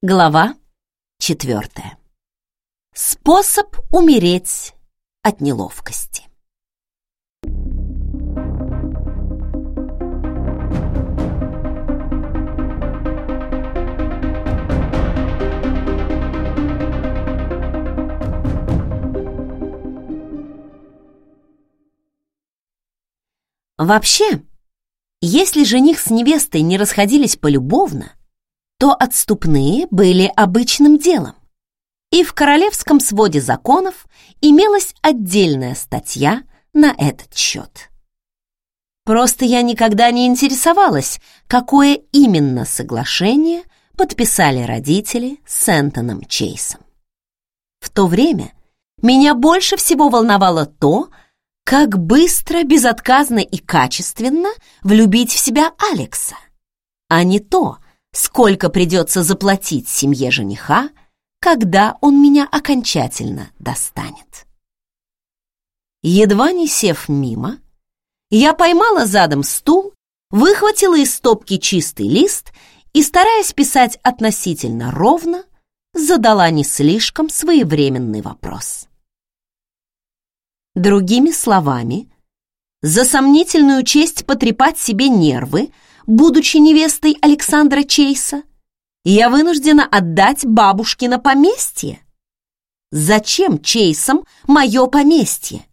Глава четвертая. Способ умереть от неловкости. Вообще, если жених с невестой не расходились полюбовно, то отступные были обычным делом. И в Королевском своде законов имелась отдельная статья на этот счет. Просто я никогда не интересовалась, какое именно соглашение подписали родители с Энтоном Чейсом. В то время меня больше всего волновало то, как быстро, безотказно и качественно влюбить в себя Алекса, а не то, сколько придется заплатить семье жениха, когда он меня окончательно достанет. Едва не сев мимо, я поймала задом стул, выхватила из стопки чистый лист и, стараясь писать относительно ровно, задала не слишком своевременный вопрос. Другими словами, за сомнительную честь потрепать себе нервы – будучи невестой Александра Чейса, я вынуждена отдать бабушкино поместье? Зачем Чейсам мое поместье?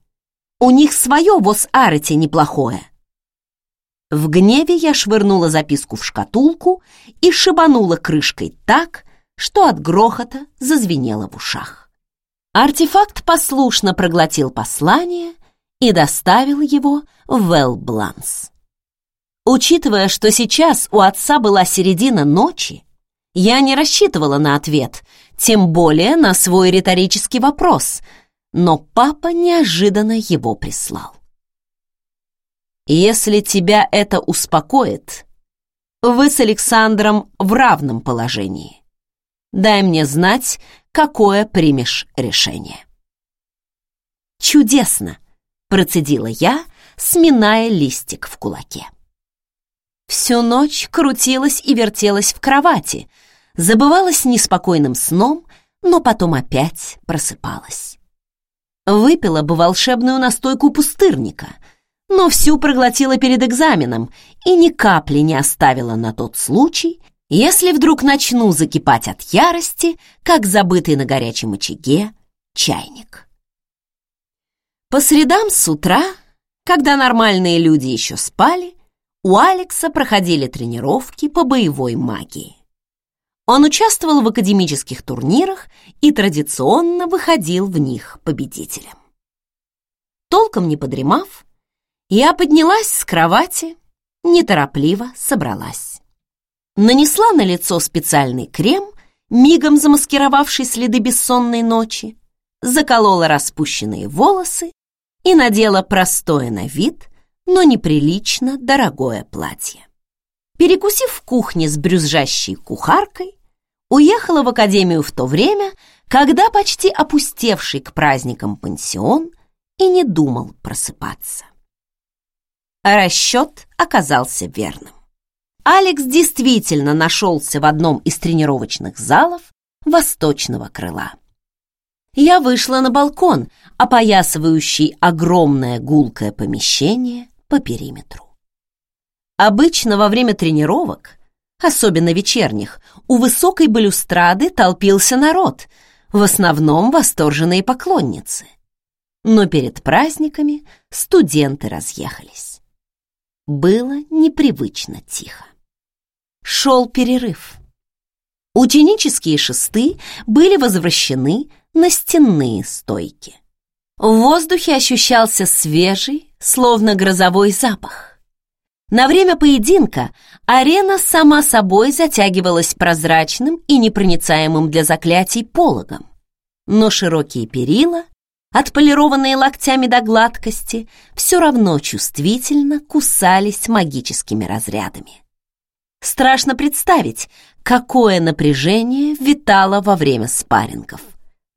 У них свое в Ос-Арете неплохое. В гневе я швырнула записку в шкатулку и шибанула крышкой так, что от грохота зазвенело в ушах. Артефакт послушно проглотил послание и доставил его в Велбланс. Учитывая, что сейчас у отца была середина ночи, я не рассчитывала на ответ, тем более на свой риторический вопрос, но папа неожиданно его прислал. «Если тебя это успокоит, вы с Александром в равном положении. Дай мне знать, какое примешь решение». «Чудесно!» — процедила я, сминая листик в кулаке. Всю ночь крутилась и вертелась в кровати, забывалась неспокойным сном, но потом опять просыпалась. Выпила бы волшебную настойку пустырника, но всю проглотила перед экзаменом и ни капли не оставила на тот случай, если вдруг начну закипать от ярости, как забытый на горячем очаге чайник. По средам с утра, когда нормальные люди еще спали, у Алекса проходили тренировки по боевой магии. Он участвовал в академических турнирах и традиционно выходил в них победителем. Толком не подремав, я поднялась с кровати, неторопливо собралась. Нанесла на лицо специальный крем, мигом замаскировавший следы бессонной ночи, заколола распущенные волосы и надела простое на вид но неприлично дорогое платье. Перекусив в кухне с брюзжащей кухаркой, уехала в академию в то время, когда почти опустевший к праздникам пансион и не думал просыпаться. Расчет оказался верным. Алекс действительно нашелся в одном из тренировочных залов восточного крыла. Я вышла на балкон, опоясывающий огромное гулкое помещение по периметру. Обычно во время тренировок, особенно вечерних, у высокой балюстрады толпился народ, в основном восторженные поклонницы. Но перед праздниками студенты разъехались. Было непривычно тихо. Шел перерыв. Ученические шесты были возвращены на стенные стойки. В воздухе ощущался свежий, словно грозовой запах. На время поединка арена сама собой затягивалась прозрачным и непроницаемым для заклятий пологом. Но широкие перила, отполированные локтями до гладкости, все равно чувствительно кусались магическими разрядами. Страшно представить, какое напряжение витало во время спаррингов,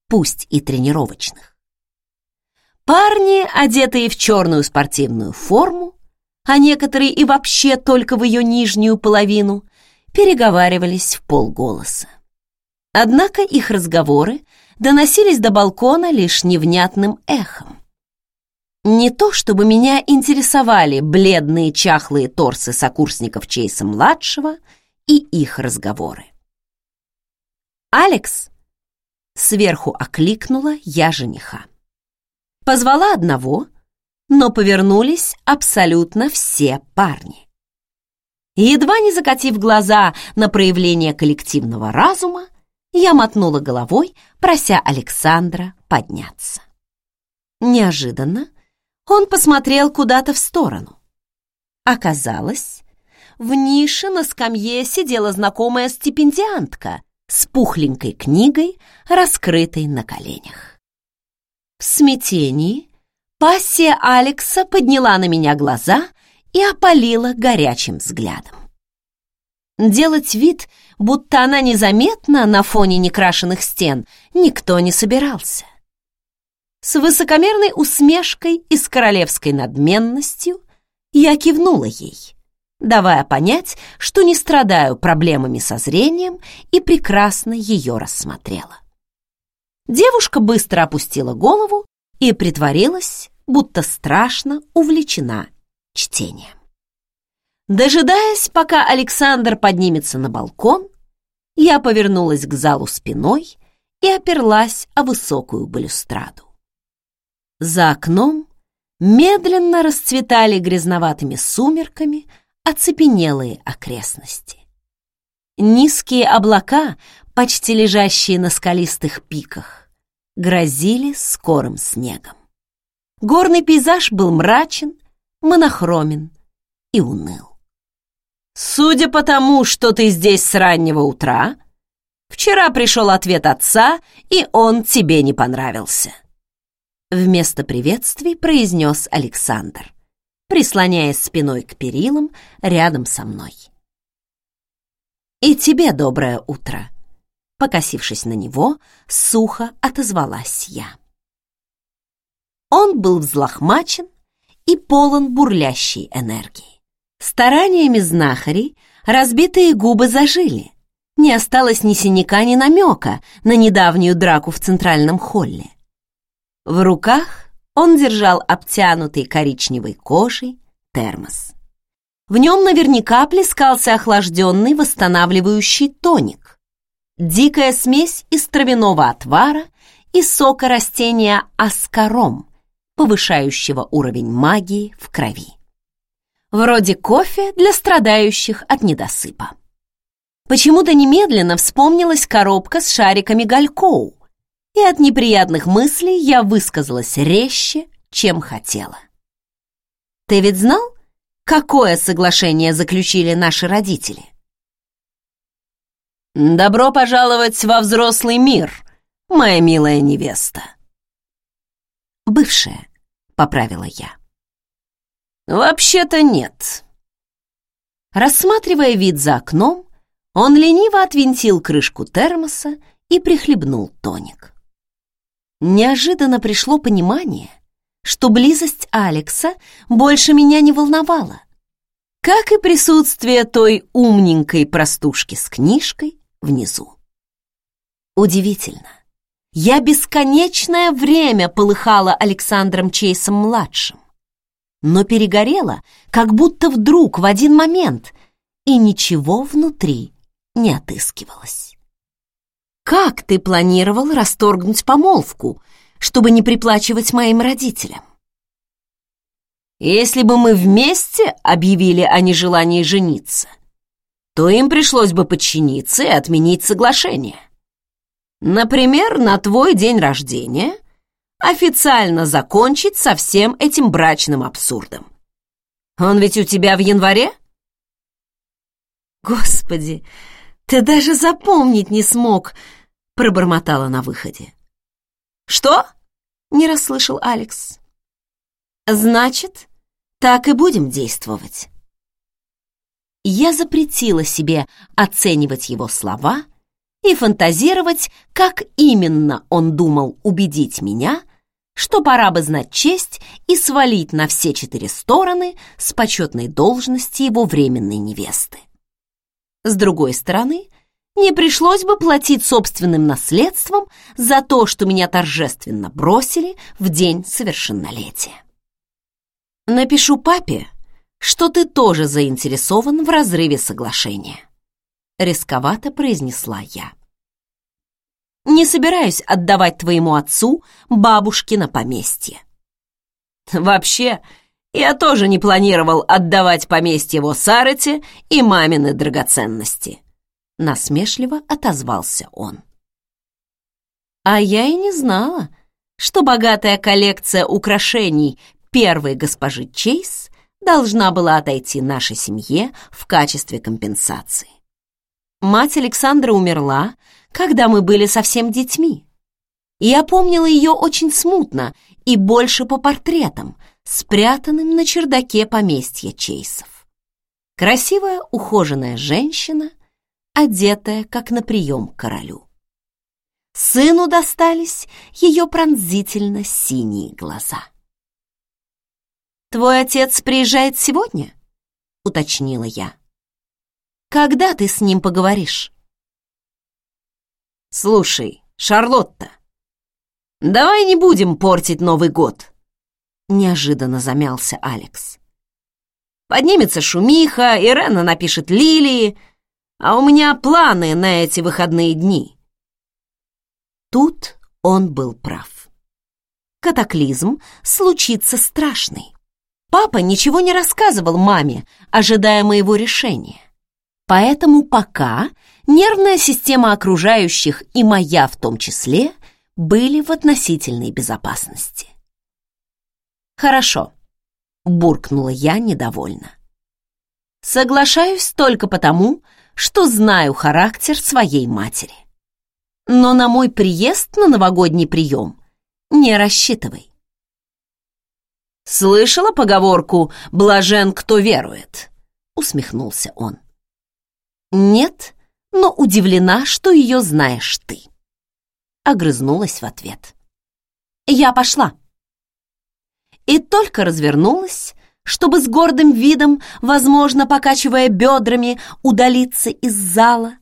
пусть и тренировочных. Парни, одетые в черную спортивную форму, а некоторые и вообще только в ее нижнюю половину, переговаривались в полголоса. Однако их разговоры доносились до балкона лишь невнятным эхом. Не то чтобы меня интересовали бледные чахлые торсы сокурсников Чейса-младшего и их разговоры. «Алекс!» — сверху окликнула я жениха. Позвала одного, но повернулись абсолютно все парни. Едва не закатив глаза на проявление коллективного разума, я мотнула головой, прося Александра подняться. Неожиданно он посмотрел куда-то в сторону. Оказалось, в нише на скамье сидела знакомая стипендиантка с пухленькой книгой, раскрытой на коленях. В смятении пассия Алекса подняла на меня глаза и опалила горячим взглядом. Делать вид, будто она незаметна на фоне некрашенных стен, никто не собирался. С высокомерной усмешкой и с королевской надменностью я кивнула ей, давая понять, что не страдаю проблемами со зрением и прекрасно ее рассмотрела. Девушка быстро опустила голову и притворилась, будто страшно увлечена чтением. Дожидаясь, пока Александр поднимется на балкон, я повернулась к залу спиной и оперлась о высокую балюстраду. За окном медленно расцветали грязноватыми сумерками оцепенелые окрестности. Низкие облака, почти лежащие на скалистых пиках, грозили скорым снегом. Горный пейзаж был мрачен, монохромен и уныл. «Судя по тому, что ты здесь с раннего утра, вчера пришел ответ отца, и он тебе не понравился», Вместо приветствий произнес Александр, прислоняясь спиной к перилам рядом со мной. «И тебе доброе утро!» Покосившись на него, сухо отозвалась я. Он был взлохмачен и полон бурлящей энергии. Стараниями знахарей разбитые губы зажили. Не осталось ни синяка, ни намека на недавнюю драку в центральном холле. В руках он держал обтянутый коричневой кожей термос. В нем наверняка плескался охлажденный восстанавливающий тоник. Дикая смесь из травяного отвара и сока растения аскаром, повышающего уровень магии в крови. Вроде кофе для страдающих от недосыпа. Почему-то немедленно вспомнилась коробка с шариками Галькоу, и от неприятных мыслей я высказалась резче, чем хотела. Ты ведь знал, какое соглашение заключили наши родители? Добро пожаловать во взрослый мир, моя милая невеста. Бывшая, поправила я. Вообще-то нет. Рассматривая вид за окном, он лениво отвинтил крышку термоса и прихлебнул тоник неожиданно пришло понимание, что близость Алекса больше меня не волновала, как и присутствие той умненькой простушки с книжкой внизу. Удивительно. Я бесконечное время полыхала Александром Чейсом-младшим, но перегорела, как будто вдруг в один момент, и ничего внутри не отыскивалось. Как ты планировал расторгнуть помолвку, чтобы не приплачивать моим родителям? Если бы мы вместе объявили о нежелании жениться, то им пришлось бы подчиниться и отменить соглашение. Например, на твой день рождения официально закончить со всем этим брачным абсурдом. Он ведь у тебя в январе? Господи, ты даже запомнить не смог, пробормотала на выходе. «Что?» — не расслышал Алекс. «Значит, так и будем действовать». Я запретила себе оценивать его слова и фантазировать, как именно он думал убедить меня, что пора бы знать честь и свалить на все четыре стороны с почетной должности его временной невесты. С другой стороны, не пришлось бы платить собственным наследством за то, что меня торжественно бросили в день совершеннолетия. Напишу папе, что ты тоже заинтересован в разрыве соглашения. Рисковато произнесла я. Не собираюсь отдавать твоему отцу бабушкино поместье. Вообще, я тоже не планировал отдавать поместье его Сарете и мамины драгоценности. Насмешливо отозвался он. А я и не знала, что богатая коллекция украшений первой госпожи Чейз должна была отойти нашей семье в качестве компенсации. Мать Александра умерла, когда мы были совсем детьми. Я помнила ее очень смутно и больше по портретам, спрятанным на чердаке поместья Чейсов. Красивая, ухоженная женщина, одетая, как на прием к королю. Сыну достались ее пронзительно синие глаза. «Твой отец приезжает сегодня?» — уточнила я. «Когда ты с ним поговоришь?» «Слушай, Шарлотта, давай не будем портить Новый год», — неожиданно замялся Алекс. «Поднимется шумиха, Ирена напишет Лилии, а у меня планы на эти выходные дни. Тут он был прав. Катаклизм случится страшный. Папа ничего не рассказывал маме, ожидая моего решения. Поэтому пока нервная система окружающих и моя в том числе были в относительной безопасности. «Хорошо», — буркнула я недовольно. «Соглашаюсь только потому, что знаю характер своей матери. Но на мой приезд на новогодний прием не рассчитывай. «Слышала поговорку «блажен, кто верует»?» — усмехнулся он. «Нет, но удивлена, что ее знаешь ты». Огрызнулась в ответ. «Я пошла». И только развернулась, чтобы с гордым видом, возможно, покачивая бедрами, удалиться из зала,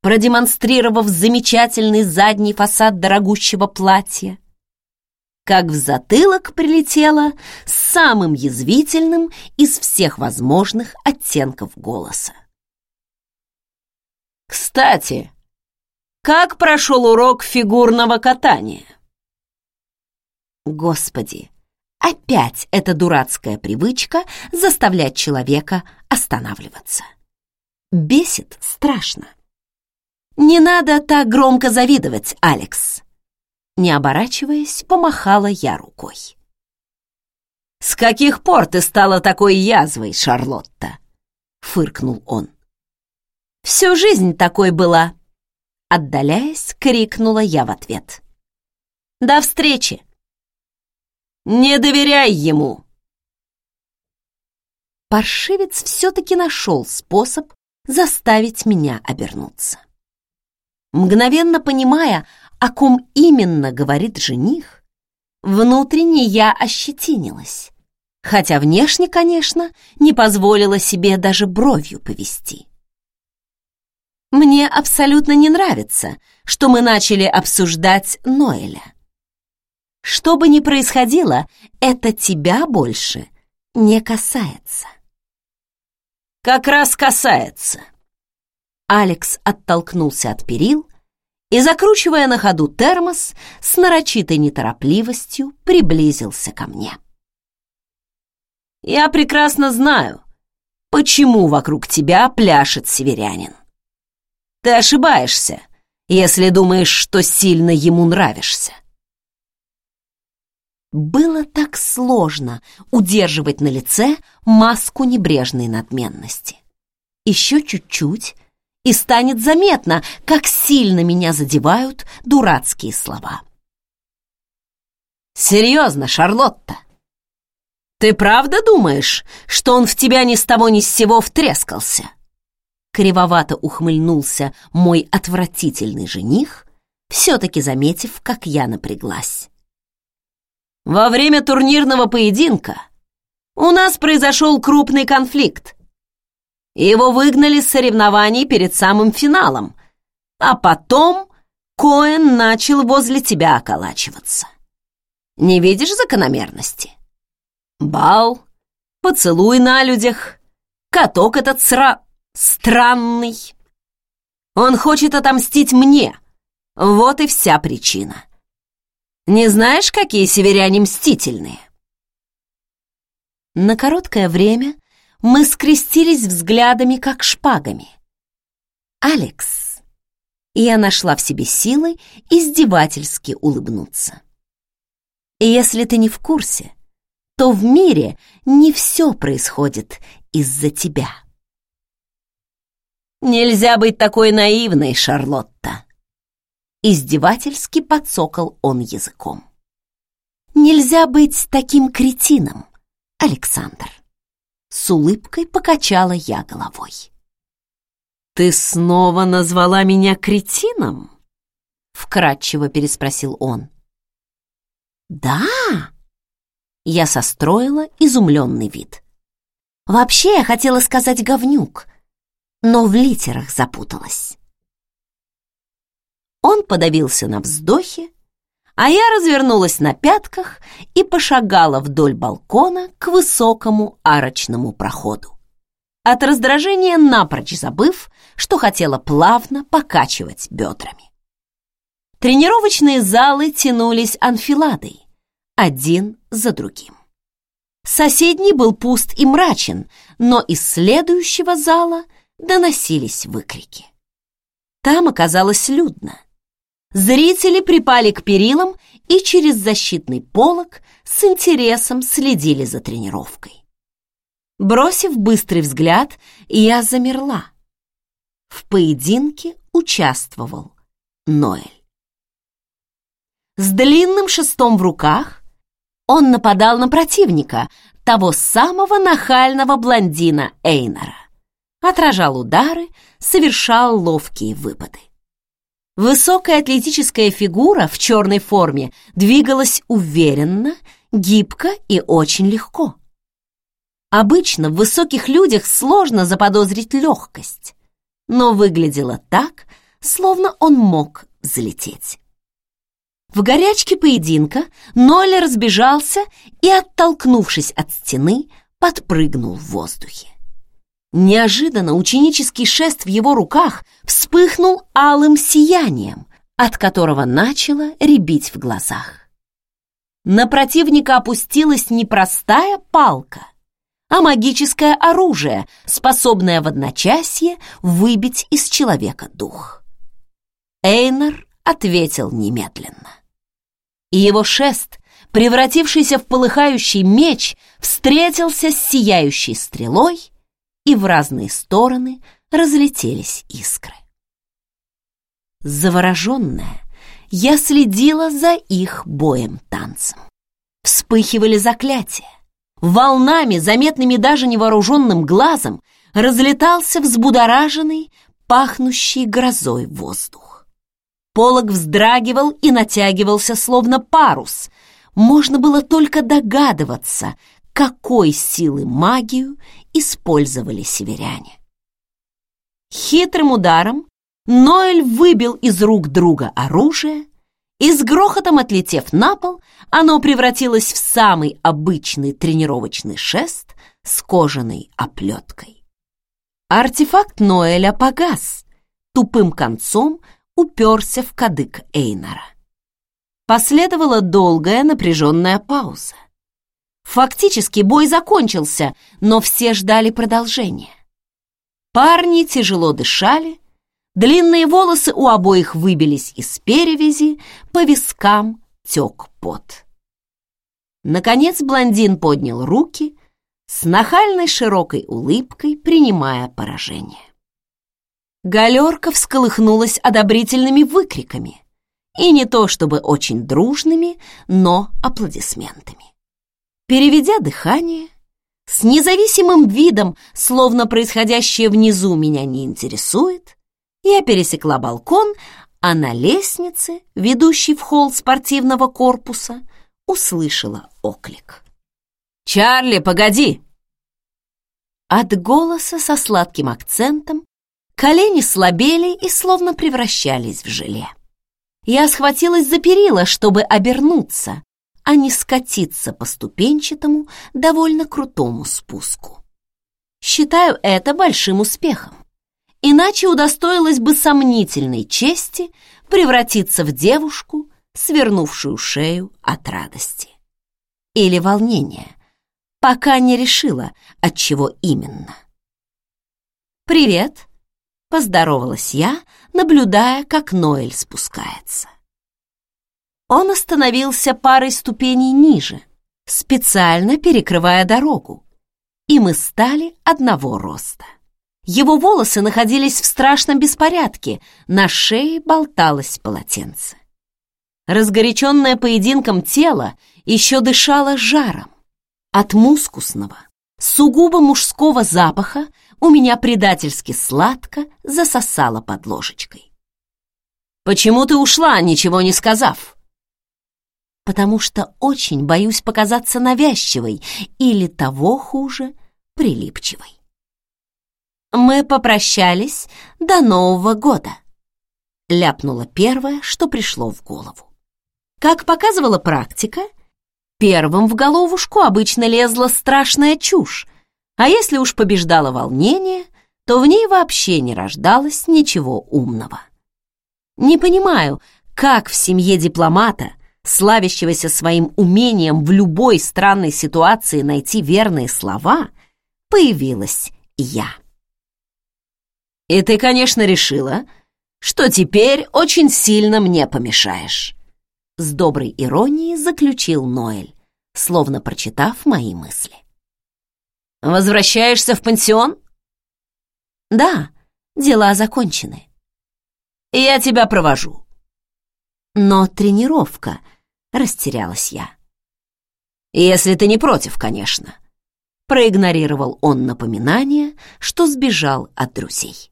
продемонстрировав замечательный задний фасад дорогущего платья. Как в затылок прилетела с самым язвительным из всех возможных оттенков голоса. «Кстати, как прошел урок фигурного катания?» Господи, Опять эта дурацкая привычка заставлять человека останавливаться. Бесит страшно. Не надо так громко завидовать, Алекс. Не оборачиваясь, помахала я рукой. «С каких пор ты стала такой язвой, Шарлотта?» — фыркнул он. «Всю жизнь такой была!» Отдаляясь, крикнула я в ответ. «До встречи!» Не доверяй ему!» Паршивец все-таки нашел способ заставить меня обернуться. Мгновенно понимая, о ком именно говорит жених, внутренне я ощетинилась, хотя внешне, конечно, не позволила себе даже бровью повести. Мне абсолютно не нравится, что мы начали обсуждать Ноэля. Что бы ни происходило, это тебя больше не касается. Как раз касается. Алекс оттолкнулся от перил и, закручивая на ходу термос, с нарочитой неторопливостью приблизился ко мне. Я прекрасно знаю, почему вокруг тебя пляшет северянин. Ты ошибаешься, если думаешь, что сильно ему нравишься. Было так сложно удерживать на лице маску небрежной надменности. Еще чуть-чуть, и станет заметно, как сильно меня задевают дурацкие слова. «Серьезно, Шарлотта? Ты правда думаешь, что он в тебя ни с того ни с сего втрескался?» Кривовато ухмыльнулся мой отвратительный жених, все-таки заметив, как я напряглась. Во время турнирного поединка у нас произошел крупный конфликт. Его выгнали с соревнований перед самым финалом, а потом Коэн начал возле тебя околачиваться. Не видишь закономерности? Бал, поцелуй на людях, каток этот сра... странный. Он хочет отомстить мне. Вот и вся причина. Не знаешь, какие северяне мстительные? На короткое время мы скрестились взглядами, как шпагами. «Алекс!» Я нашла в себе силы издевательски улыбнуться. «Если ты не в курсе, то в мире не все происходит из-за тебя». «Нельзя быть такой наивной, Шарлотта!» Издевательски подсокал он языком. «Нельзя быть таким кретином, Александр!» С улыбкой покачала я головой. «Ты снова назвала меня кретином?» Вкратчиво переспросил он. «Да!» Я состроила изумленный вид. «Вообще я хотела сказать говнюк, но в литерах запуталась. Он подавился на вздохе, а я развернулась на пятках и пошагала вдоль балкона к высокому арочному проходу. От раздражения напрочь забыв, что хотела плавно покачивать бедрами. Тренировочные залы тянулись анфиладой, один за другим. Соседний был пуст и мрачен, но из следующего зала доносились выкрики. Там оказалось людно. Зрители припали к перилам и через защитный полог с интересом следили за тренировкой. Бросив быстрый взгляд, я замерла. В поединке участвовал Ноэль. С длинным шестом в руках он нападал на противника, того самого нахального блондина Эйнора отражал удары, совершал ловкие выпады. Высокая атлетическая фигура в черной форме двигалась уверенно, гибко и очень легко. Обычно в высоких людях сложно заподозрить легкость, но выглядело так, словно он мог взлететь. В горячке поединка Нолли разбежался и, оттолкнувшись от стены, подпрыгнул в воздухе. Неожиданно ученический шест в его руках вспыхнул алым сиянием, от которого начало рябить в глазах. На противника опустилась не простая палка, а магическое оружие, способное в одночасье выбить из человека дух. Эйнер ответил немедленно. И его шест, превратившийся в полыхающий меч, встретился с сияющей стрелой и в разные стороны разлетелись искры. Завороженная, я следила за их боем-танцем. Вспыхивали заклятия. Волнами, заметными даже невооруженным глазом, разлетался взбудораженный, пахнущий грозой воздух. Полог вздрагивал и натягивался, словно парус. Можно было только догадываться, какой силы магию использовали северяне. Хитрым ударом Ноэль выбил из рук друга оружие, и с грохотом отлетев на пол, оно превратилось в самый обычный тренировочный шест с кожаной оплеткой. Артефакт Ноэля погас, тупым концом уперся в кадык Эйнора. Последовала долгая напряженная пауза. Фактически бой закончился, но все ждали продолжения. Парни тяжело дышали, длинные волосы у обоих выбились из перевязи, по вискам тек пот. Наконец блондин поднял руки, с нахальной широкой улыбкой принимая поражение. Галерка всколыхнулась одобрительными выкриками, и не то чтобы очень дружными, но аплодисментами. Переведя дыхание, с независимым видом, словно происходящее внизу меня не интересует, я пересекла балкон, а на лестнице, ведущей в холл спортивного корпуса, услышала оклик. «Чарли, погоди!» От голоса со сладким акцентом Колени слабели и словно превращались в желе. Я схватилась за перила, чтобы обернуться, а не скатиться по ступенчатому, довольно крутому спуску. Считаю это большим успехом. Иначе удостоилась бы сомнительной чести превратиться в девушку, свернувшую шею от радости. Или волнения, пока не решила, от чего именно. «Привет!» — поздоровалась я, наблюдая, как Ноэль спускается. Он остановился парой ступеней ниже, специально перекрывая дорогу, и мы стали одного роста. Его волосы находились в страшном беспорядке, на шее болталось полотенце. Разгоряченное поединком тело еще дышало жаром. От мускусного, сугубо мужского запаха у меня предательски сладко засосало под ложечкой. «Почему ты ушла, ничего не сказав?» «Потому что очень боюсь показаться навязчивой или, того хуже, прилипчивой». «Мы попрощались до Нового года», — ляпнула первое, что пришло в голову. Как показывала практика, первым в головушку обычно лезла страшная чушь, а если уж побеждало волнение, то в ней вообще не рождалось ничего умного. Не понимаю, как в семье дипломата, славящегося своим умением в любой странной ситуации найти верные слова, появилась я. И ты, конечно, решила, что теперь очень сильно мне помешаешь. С доброй иронией заключил Ноэль, словно прочитав мои мысли. Возвращаешься в пансион? Да, дела закончены. Я тебя провожу. Но тренировка, растерялась я. Если ты не против, конечно. Проигнорировал он напоминание, что сбежал от друзей.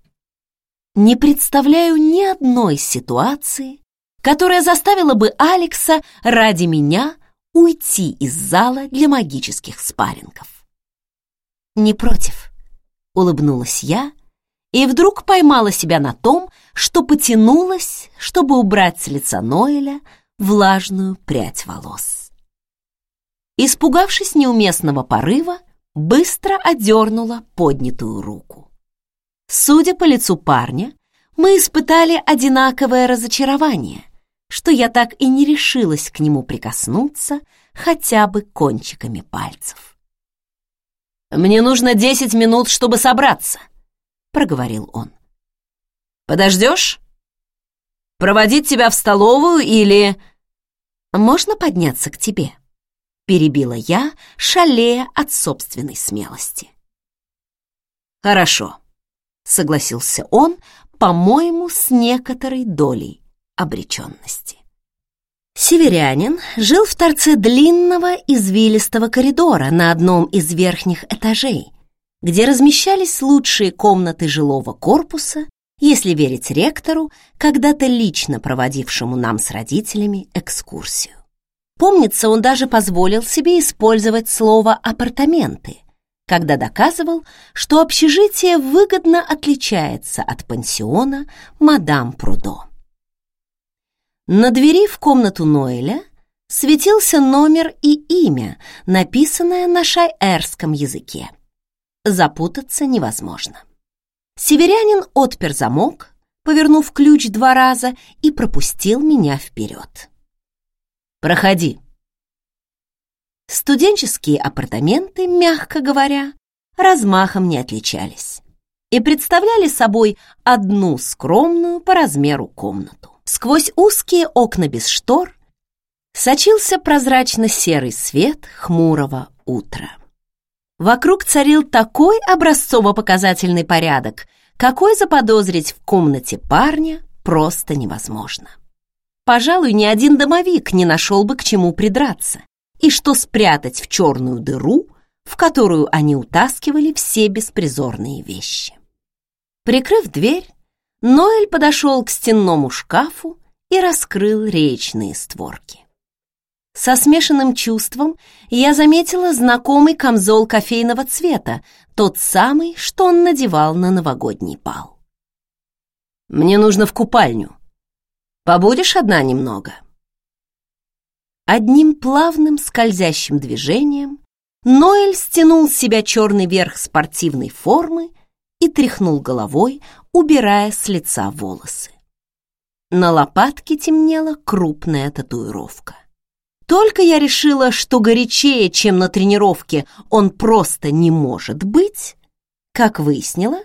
Не представляю ни одной ситуации, которая заставила бы Алекса ради меня уйти из зала для магических спаррингов. «Не против», — улыбнулась я, и вдруг поймала себя на том, что потянулась, чтобы убрать с лица Ноэля влажную прядь волос. Испугавшись неуместного порыва, быстро одернула поднятую руку. Судя по лицу парня, мы испытали одинаковое разочарование, что я так и не решилась к нему прикоснуться хотя бы кончиками пальцев. «Мне нужно десять минут, чтобы собраться», — проговорил он. «Подождешь? Проводить тебя в столовую или...» «Можно подняться к тебе?» — перебила я, шалея от собственной смелости. «Хорошо», — согласился он, по-моему, с некоторой долей обреченности. Северянин жил в торце длинного извилистого коридора на одном из верхних этажей, где размещались лучшие комнаты жилого корпуса, если верить ректору, когда-то лично проводившему нам с родителями экскурсию. Помнится, он даже позволил себе использовать слово «апартаменты», когда доказывал, что общежитие выгодно отличается от пансиона мадам Прудо. На двери в комнату Ноэля светился номер и имя, написанное на шайерском языке. Запутаться невозможно. Северянин отпер замок, повернув ключ два раза, и пропустил меня вперед. «Проходи», Студенческие апартаменты, мягко говоря, размахом не отличались и представляли собой одну скромную по размеру комнату. Сквозь узкие окна без штор сочился прозрачно-серый свет хмурого утра. Вокруг царил такой образцово-показательный порядок, какой заподозрить в комнате парня просто невозможно. Пожалуй, ни один домовик не нашел бы к чему придраться и что спрятать в черную дыру, в которую они утаскивали все беспризорные вещи. Прикрыв дверь, Ноэль подошел к стенному шкафу и раскрыл речные створки. Со смешанным чувством я заметила знакомый камзол кофейного цвета, тот самый, что он надевал на новогодний бал. Мне нужно в купальню. Побудешь одна немного?» Одним плавным скользящим движением Ноэль стянул с себя черный верх спортивной формы и тряхнул головой, убирая с лица волосы. На лопатке темнела крупная татуировка. Только я решила, что горячее, чем на тренировке, он просто не может быть, как выяснила,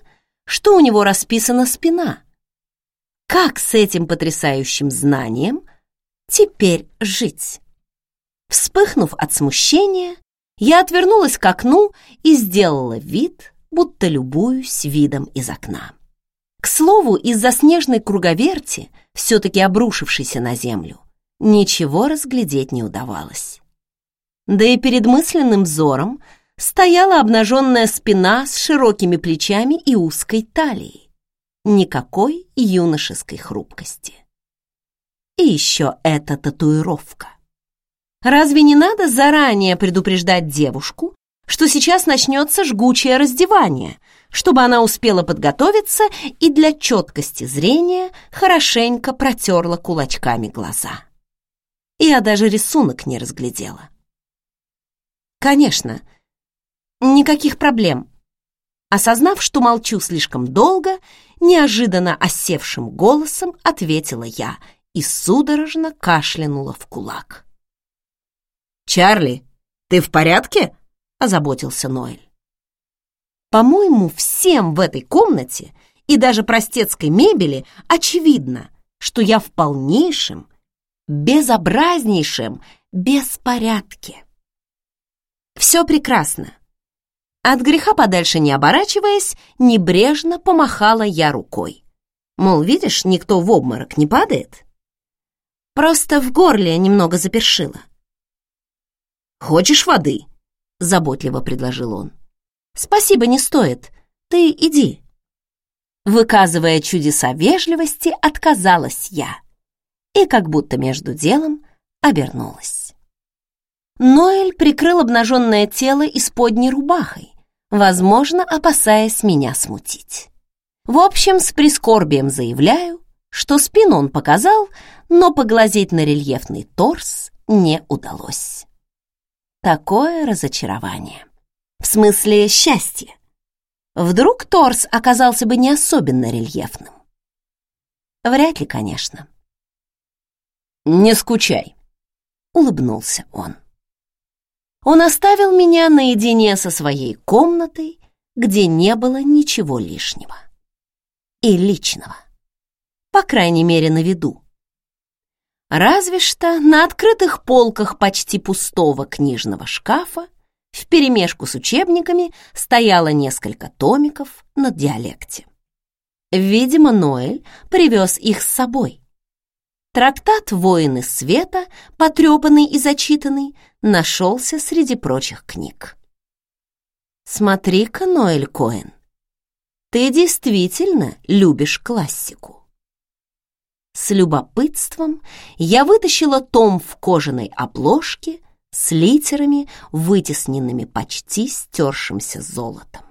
что у него расписана спина. Как с этим потрясающим знанием теперь жить? Вспыхнув от смущения, я отвернулась к окну и сделала вид, будто любуюсь видом из окна. К слову, из-за снежной круговерти, все-таки обрушившейся на землю, ничего разглядеть не удавалось. Да и перед мысленным взором стояла обнаженная спина с широкими плечами и узкой талией. Никакой юношеской хрупкости. И еще эта татуировка. Разве не надо заранее предупреждать девушку, что сейчас начнется жгучее раздевание, чтобы она успела подготовиться и для четкости зрения хорошенько протерла кулачками глаза? Я даже рисунок не разглядела. Конечно, никаких проблем. Осознав, что молчу слишком долго, неожиданно осевшим голосом ответила я и судорожно кашлянула в кулак. «Чарли, ты в порядке?» — озаботился Ноэль. «По-моему, всем в этой комнате и даже простецкой мебели очевидно, что я в полнейшем, безобразнейшем беспорядке. Все прекрасно. От греха подальше не оборачиваясь, небрежно помахала я рукой. Мол, видишь, никто в обморок не падает. Просто в горле немного запершило. «Хочешь воды?» — заботливо предложил он. «Спасибо, не стоит. Ты иди». Выказывая чудеса вежливости, отказалась я и, как будто между делом, обернулась. Ноэль прикрыл обнаженное тело исподней рубахой, возможно, опасаясь меня смутить. В общем, с прискорбием заявляю, что спину он показал, но поглазеть на рельефный торс не удалось. Такое разочарование. В смысле счастья. Вдруг торс оказался бы не особенно рельефным. Вряд ли, конечно. «Не скучай», — улыбнулся он. Он оставил меня наедине со своей комнатой, где не было ничего лишнего. И личного. По крайней мере, на виду. Разве что на открытых полках почти пустого книжного шкафа вперемешку с учебниками стояло несколько томиков на диалекте. Видимо, Ноэль привез их с собой. Трактат «Воины света», потрепанный и зачитанный, нашелся среди прочих книг. Смотри-ка, Ноэль Коэн, ты действительно любишь классику. С любопытством я вытащила том в кожаной обложке с литерами, вытесненными почти стершимся золотом.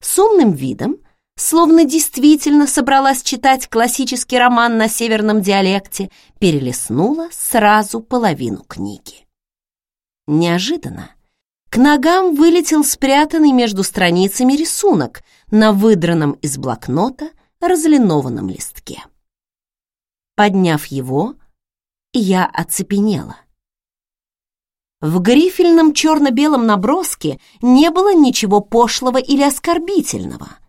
С умным видом, словно действительно собралась читать классический роман на северном диалекте, перелистнула сразу половину книги. Неожиданно к ногам вылетел спрятанный между страницами рисунок на выдранном из блокнота разлинованном листке. Подняв его, я оцепенела. В грифельном черно-белом наброске не было ничего пошлого или оскорбительного,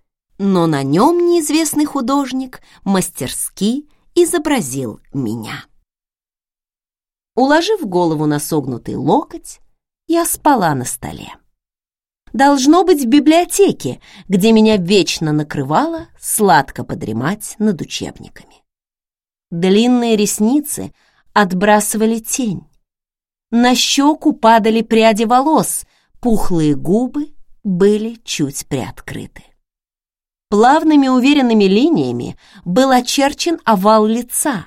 но на нем неизвестный художник мастерски изобразил меня. Уложив голову на согнутый локоть, я спала на столе. Должно быть в библиотеке, где меня вечно накрывало сладко подремать над учебниками. Длинные ресницы отбрасывали тень. На щеку падали пряди волос, пухлые губы были чуть приоткрыты. Плавными уверенными линиями был очерчен овал лица.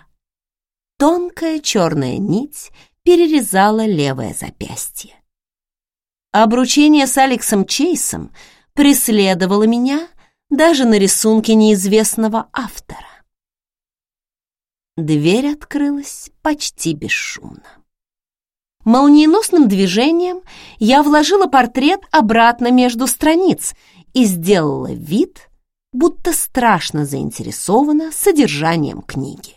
Тонкая черная нить перерезала левое запястье. Обручение с Алексом Чейсом преследовало меня даже на рисунке неизвестного автора. Дверь открылась почти бесшумно. Молниеносным движением я вложила портрет обратно между страниц и сделала вид, будто страшно заинтересована содержанием книги,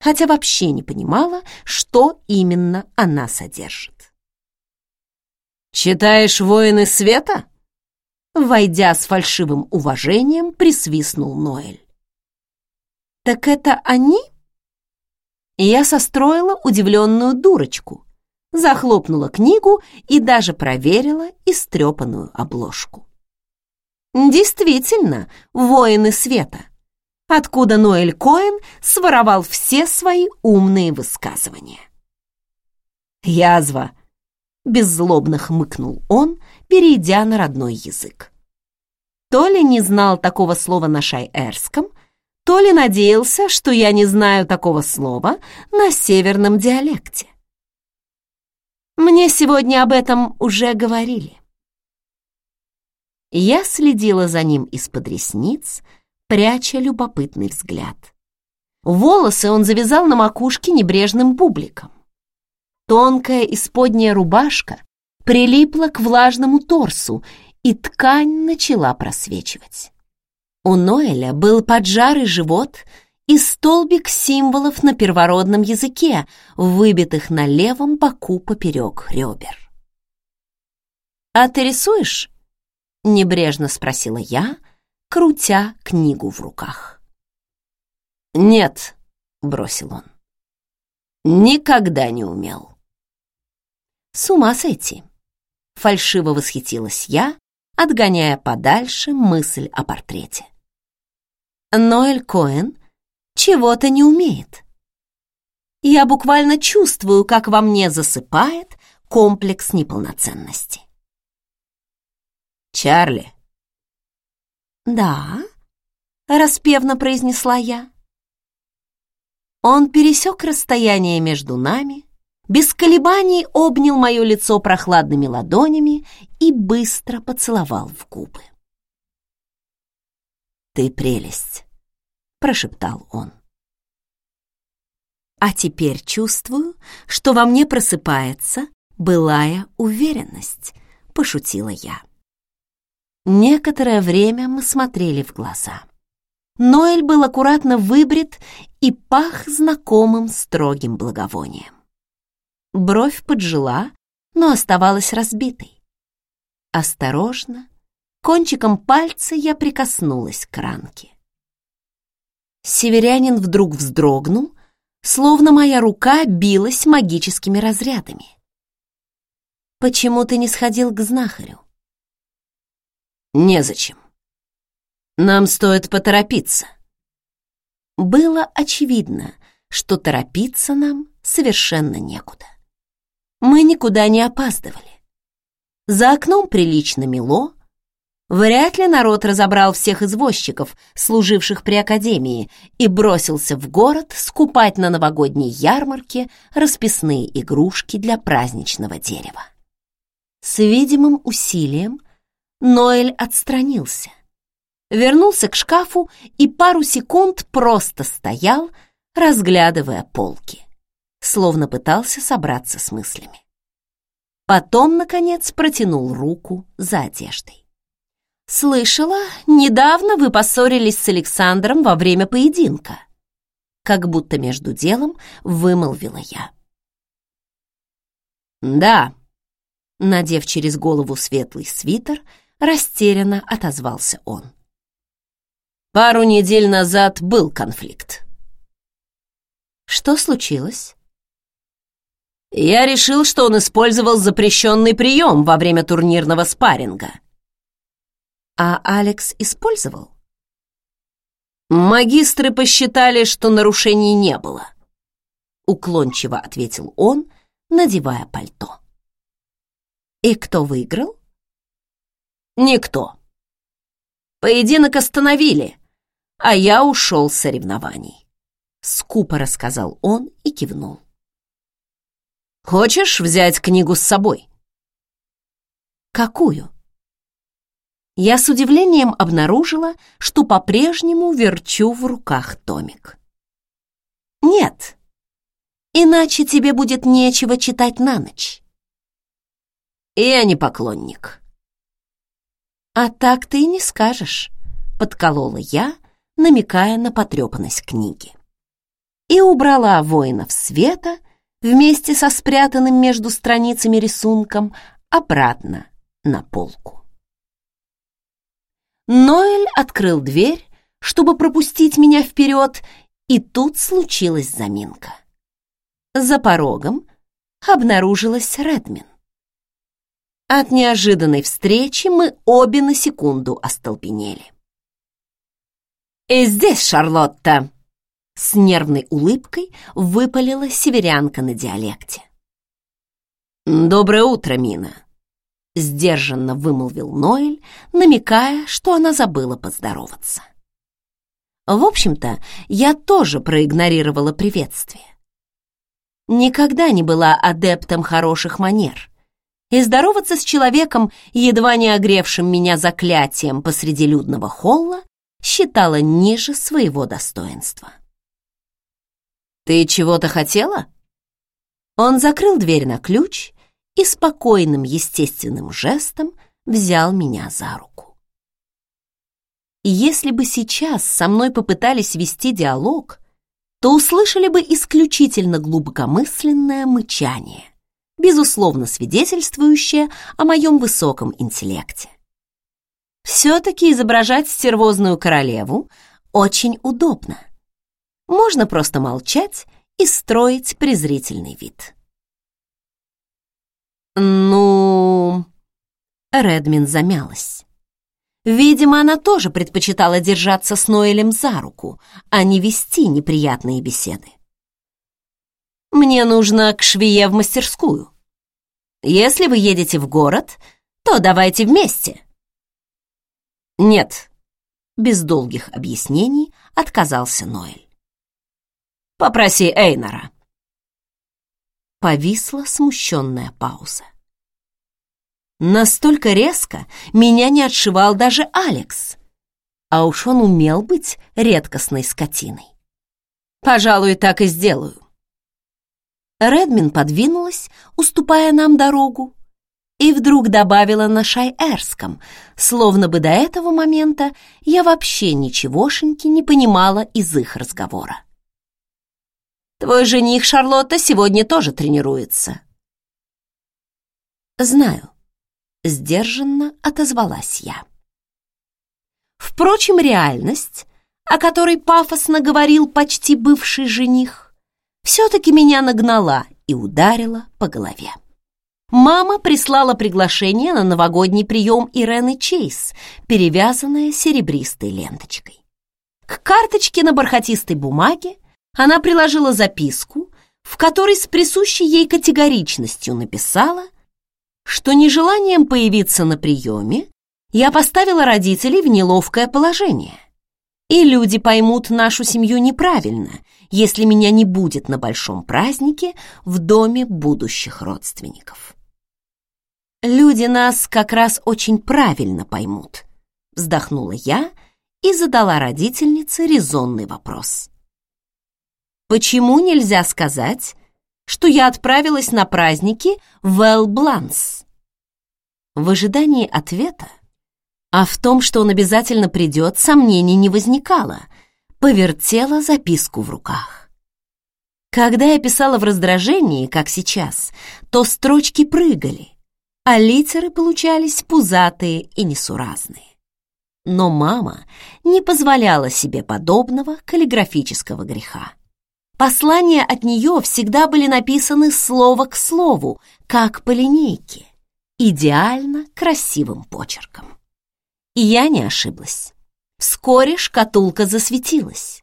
хотя вообще не понимала, что именно она содержит. «Читаешь «Воины света»?» Войдя с фальшивым уважением, присвистнул Ноэль. «Так это они?» Я состроила удивленную дурочку, захлопнула книгу и даже проверила истрепанную обложку. Действительно, воины света. Откуда Ноэль Коэн своровал все свои умные высказывания. «Язва!» — беззлобно хмыкнул он, перейдя на родной язык. То ли не знал такого слова на шайэрском, то ли надеялся, что я не знаю такого слова на северном диалекте. Мне сегодня об этом уже говорили. Я следила за ним из-под ресниц, пряча любопытный взгляд. Волосы он завязал на макушке небрежным бубликом. Тонкая исподняя рубашка прилипла к влажному торсу, и ткань начала просвечивать. У Ноэля был поджарый живот и столбик символов на первородном языке, выбитых на левом боку поперек ребер. «А ты рисуешь?» — небрежно спросила я, крутя книгу в руках. «Нет», — бросил он, — «никогда не умел». «С ума сойти!» — фальшиво восхитилась я, отгоняя подальше мысль о портрете. Ноэль Коэн чего-то не умеет. Я буквально чувствую, как во мне засыпает комплекс неполноценности. Чарли. Да, распевно произнесла я. Он пересек расстояние между нами, без колебаний обнял мое лицо прохладными ладонями и быстро поцеловал в губы. «Ты прелесть!» прошептал он. А теперь чувствую, что во мне просыпается былая уверенность, пошутила я. Некоторое время мы смотрели в глаза. Ноэль был аккуратно выбрит и пах знакомым строгим благовонием. Бровь поджила, но оставалась разбитой. Осторожно, кончиком пальца я прикоснулась к ранке. Северянин вдруг вздрогнул, словно моя рука билась магическими разрядами. «Почему ты не сходил к знахарю?» «Незачем. Нам стоит поторопиться». Было очевидно, что торопиться нам совершенно некуда. Мы никуда не опаздывали. За окном прилично мело, Вряд ли народ разобрал всех извозчиков, служивших при академии, и бросился в город скупать на новогодней ярмарке расписные игрушки для праздничного дерева. С видимым усилием Ноэль отстранился, вернулся к шкафу и пару секунд просто стоял, разглядывая полки, словно пытался собраться с мыслями. Потом, наконец, протянул руку за одеждой. «Слышала, недавно вы поссорились с Александром во время поединка», как будто между делом вымолвила я. «Да», надев через голову светлый свитер, растерянно отозвался он. «Пару недель назад был конфликт». «Что случилось?» «Я решил, что он использовал запрещенный прием во время турнирного спарринга», а Алекс использовал? Магистры посчитали, что нарушений не было. Уклончиво ответил он, надевая пальто. И кто выиграл? Никто. Поединок остановили, а я ушел с соревнований. Скупо рассказал он и кивнул. Хочешь взять книгу с собой? Какую? я с удивлением обнаружила, что по-прежнему верчу в руках томик. Нет, иначе тебе будет нечего читать на ночь. Я не поклонник. А так ты и не скажешь, подколола я, намекая на потрепанность книги. И убрала воинов света вместе со спрятанным между страницами рисунком обратно на полку. Ноэль открыл дверь, чтобы пропустить меня вперед, и тут случилась заминка. За порогом обнаружилась Редмин. От неожиданной встречи мы обе на секунду остолбенели. «И здесь Шарлотта!» С нервной улыбкой выпалила северянка на диалекте. «Доброе утро, Мина!» Сдержанно вымолвил Ноэль, намекая, что она забыла поздороваться. В общем-то, я тоже проигнорировала приветствие. Никогда не была адептом хороших манер, и здороваться с человеком, едва не огревшим меня заклятием посреди людного холла, считала ниже своего достоинства. «Ты чего-то хотела?» Он закрыл дверь на ключ и спокойным, естественным жестом взял меня за руку. Если бы сейчас со мной попытались вести диалог, то услышали бы исключительно глубокомысленное мычание, безусловно свидетельствующее о моем высоком интеллекте. Все-таки изображать стервозную королеву очень удобно. Можно просто молчать и строить презрительный вид. «Ну...» Редмин замялась. Видимо, она тоже предпочитала держаться с Ноэлем за руку, а не вести неприятные беседы. «Мне нужно к швее в мастерскую. Если вы едете в город, то давайте вместе». «Нет», — без долгих объяснений отказался Ноэль. «Попроси Эйнора». Повисла смущенная пауза. Настолько резко меня не отшивал даже Алекс. А уж он умел быть редкостной скотиной. Пожалуй, так и сделаю. Редмин подвинулась, уступая нам дорогу, и вдруг добавила на шайэрском, словно бы до этого момента я вообще ничегошеньки не понимала из их разговора. Твой жених, Шарлотта, сегодня тоже тренируется. Знаю. Сдержанно отозвалась я. Впрочем, реальность, о которой пафосно говорил почти бывший жених, все-таки меня нагнала и ударила по голове. Мама прислала приглашение на новогодний прием Ирены Чейз, перевязанное серебристой ленточкой. К карточке на бархатистой бумаге она приложила записку, в которой с присущей ей категоричностью написала, что нежеланием появиться на приеме я поставила родителей в неловкое положение. И люди поймут нашу семью неправильно, если меня не будет на большом празднике в доме будущих родственников. Люди нас как раз очень правильно поймут, вздохнула я и задала родительнице резонный вопрос. Почему нельзя сказать, что я отправилась на праздники в Эл-Бланс? В ожидании ответа, а в том, что он обязательно придет, сомнений не возникало. Повертела записку в руках. Когда я писала в раздражении, как сейчас, то строчки прыгали, а литеры получались пузатые и несуразные. Но мама не позволяла себе подобного каллиграфического греха. Послания от нее всегда были написаны слово к слову, как по линейке, идеально красивым почерком. И я не ошиблась. Вскоре шкатулка засветилась.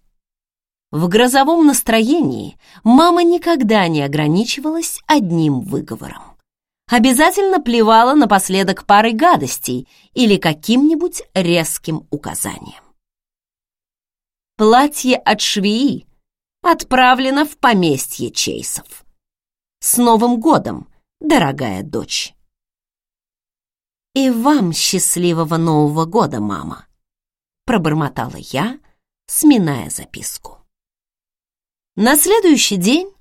В грозовом настроении мама никогда не ограничивалась одним выговором. Обязательно плевала напоследок парой гадостей или каким-нибудь резким указанием. Платье от швеи отправлена в поместье Чейсов. С Новым годом, дорогая дочь! И вам счастливого Нового года, мама! Пробормотала я, сминая записку. На следующий день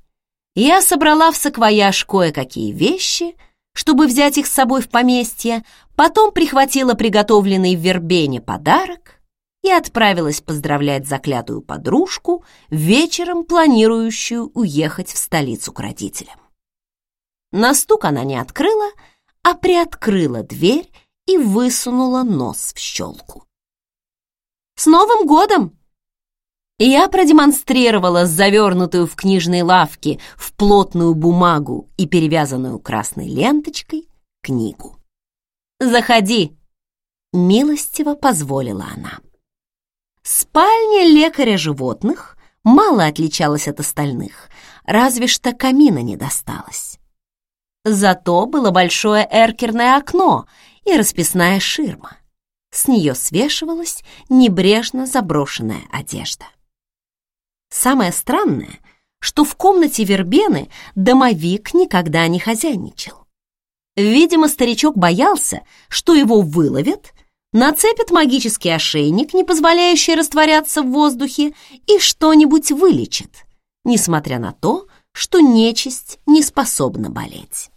я собрала в саквояж кое-какие вещи, чтобы взять их с собой в поместье, потом прихватила приготовленный в вербене подарок и отправилась поздравлять заклятую подружку, вечером планирующую уехать в столицу к родителям. На стук она не открыла, а приоткрыла дверь и высунула нос в щелку. «С Новым годом!» Я продемонстрировала завернутую в книжной лавке в плотную бумагу и перевязанную красной ленточкой книгу. «Заходи!» — милостиво позволила она. Спальня лекаря животных мало отличалась от остальных, разве что камина не досталось. Зато было большое эркерное окно и расписная ширма. С нее свешивалась небрежно заброшенная одежда. Самое странное, что в комнате Вербены домовик никогда не хозяйничал. Видимо, старичок боялся, что его выловят, нацепят магический ошейник, не позволяющий растворяться в воздухе, и что-нибудь вылечит, несмотря на то, что нечисть не способна болеть.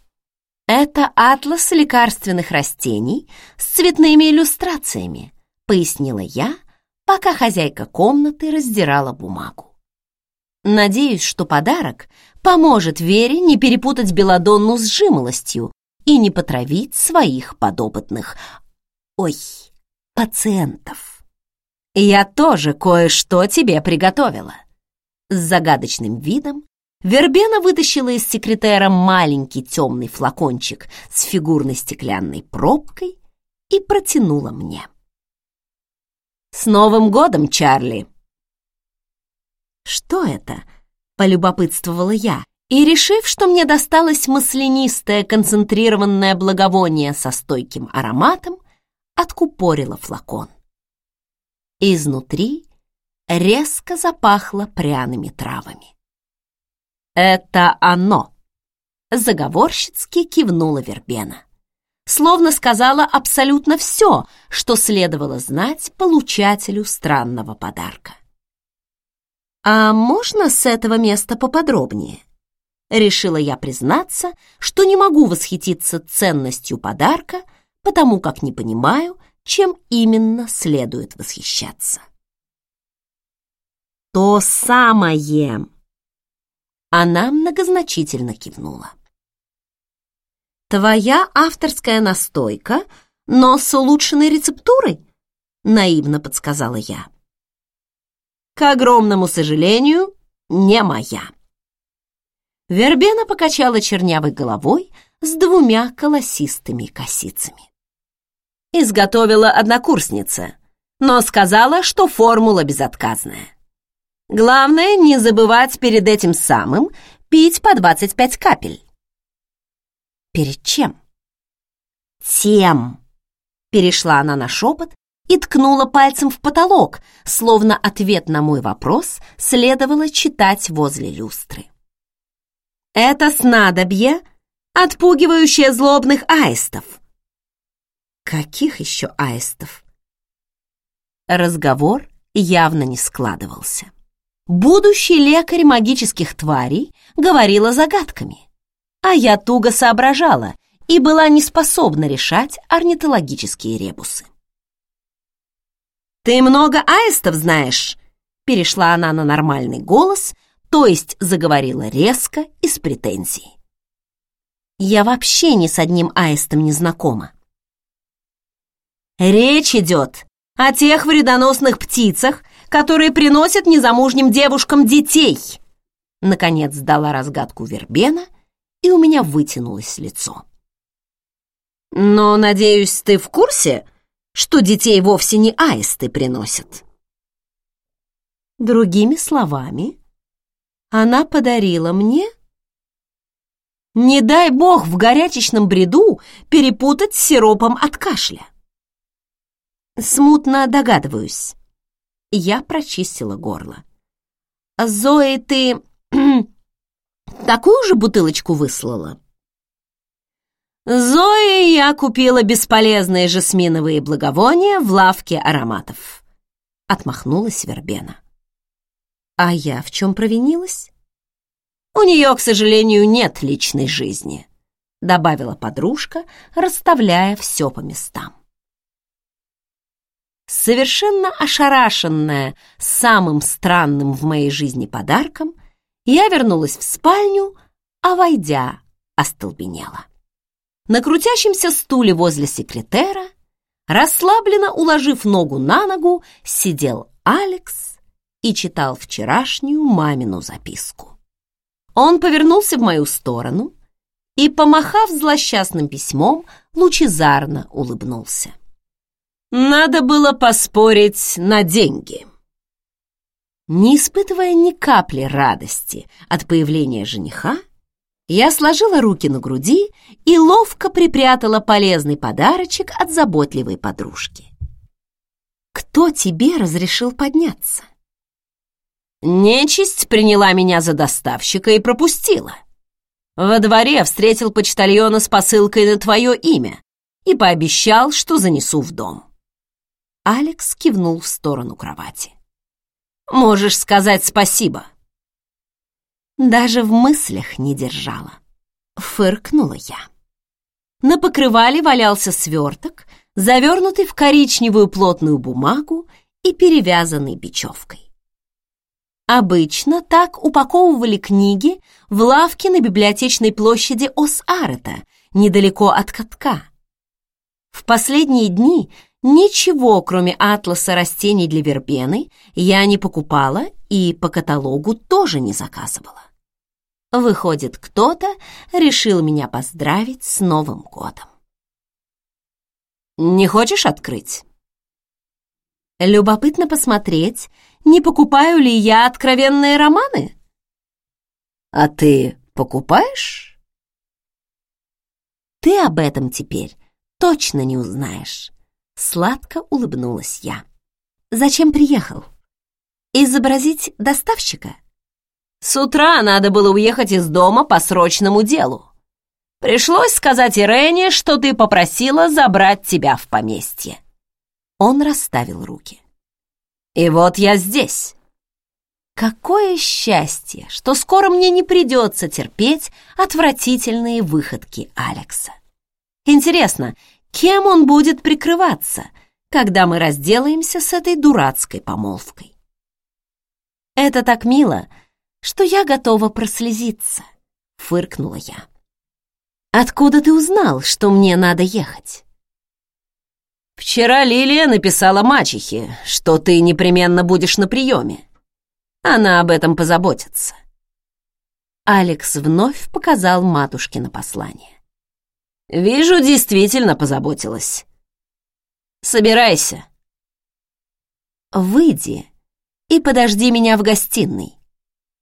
Это атлас лекарственных растений с цветными иллюстрациями, пояснила я, пока хозяйка комнаты раздирала бумагу. Надеюсь, что подарок поможет Вере не перепутать Беладонну с жимолостью и не потравить своих подопытных. Ой, пациентов. Я тоже кое-что тебе приготовила. С загадочным видом Вербена вытащила из секретера маленький темный флакончик с фигурной стеклянной пробкой и протянула мне. «С Новым годом, Чарли!» «Что это?» — полюбопытствовала я, и, решив, что мне досталось маслянистое концентрированное благовоние со стойким ароматом, откупорила флакон. Изнутри резко запахло пряными травами. «Это оно!» — заговорщицки кивнула Вербена. Словно сказала абсолютно все, что следовало знать получателю странного подарка. «А можно с этого места поподробнее?» Решила я признаться, что не могу восхититься ценностью подарка, потому как не понимаю, чем именно следует восхищаться. «То самое!» Она многозначительно кивнула. «Твоя авторская настойка, но с улучшенной рецептурой?» наивно подсказала я к огромному сожалению, не моя. Вербена покачала чернявой головой с двумя колосистыми косицами. Изготовила однокурсница, но сказала, что формула безотказная. Главное, не забывать перед этим самым пить по 25 капель. Перед чем? Тем. Перешла она на шепот и ткнула пальцем в потолок, словно ответ на мой вопрос следовало читать возле люстры. «Это снадобье, отпугивающее злобных аистов». «Каких еще аистов?» Разговор явно не складывался. Будущий лекарь магических тварей говорила загадками, а я туго соображала и была не способна решать орнитологические ребусы. «Ты много аистов знаешь?» Перешла она на нормальный голос, то есть заговорила резко и с претензией. «Я вообще ни с одним аистом не знакома». «Речь идет о тех вредоносных птицах, которые приносят незамужним девушкам детей!» Наконец дала разгадку Вербена, и у меня вытянулось лицо. «Но, надеюсь, ты в курсе, что детей вовсе не аисты приносят. Другими словами, она подарила мне... Не дай бог в горячечном бреду перепутать с сиропом от кашля. Смутно догадываюсь. Я прочистила горло. Зои, ты такую же бутылочку выслала? Зои я купила бесполезные жасминовые благовония в лавке ароматов. Отмахнулась Вербена. А я в чем провинилась? У нее, к сожалению, нет личной жизни, добавила подружка, расставляя все по местам. Совершенно ошарашенная самым странным в моей жизни подарком, я вернулась в спальню, а, войдя, остолбенела. На крутящемся стуле возле секретера, расслабленно уложив ногу на ногу, сидел Алекс и читал вчерашнюю мамину записку. Он повернулся в мою сторону и, помахав злосчастным письмом, лучезарно улыбнулся. Надо было поспорить на деньги. Не испытывая ни капли радости от появления жениха, я сложила руки на груди и ловко припрятала полезный подарочек от заботливой подружки. «Кто тебе разрешил подняться?» Нечисть приняла меня за доставщика и пропустила. Во дворе встретил почтальона с посылкой на твое имя и пообещал, что занесу в дом. Алекс кивнул в сторону кровати. «Можешь сказать спасибо». Даже в мыслях не держала. Фыркнула я. На покрывале валялся сверток, завернутый в коричневую плотную бумагу и перевязанный бечевкой. Обычно так упаковывали книги в лавке на библиотечной площади Ос-Арета, недалеко от катка. В последние дни Ничего, кроме атласа растений для вербены, я не покупала и по каталогу тоже не заказывала. Выходит, кто-то решил меня поздравить с Новым годом. «Не хочешь открыть?» Любопытно посмотреть, не покупаю ли я откровенные романы. А ты покупаешь? Ты об этом теперь точно не узнаешь. Сладко улыбнулась я. «Зачем приехал? Изобразить доставщика?» «С утра надо было уехать из дома по срочному делу. Пришлось сказать Ирене, что ты попросила забрать тебя в поместье». Он расставил руки. «И вот я здесь». Какое счастье, что скоро мне не придется терпеть отвратительные выходки Алекса. Интересно, Кем он будет прикрываться, когда мы разделаемся с этой дурацкой помолвкой? Это так мило, что я готова прослезиться, фыркнула я. Откуда ты узнал, что мне надо ехать? Вчера Лилия написала мачехе, что ты непременно будешь на приеме. Она об этом позаботится. Алекс вновь показал матушке на послание. Вижу, действительно позаботилась. Собирайся. Выйди и подожди меня в гостиной.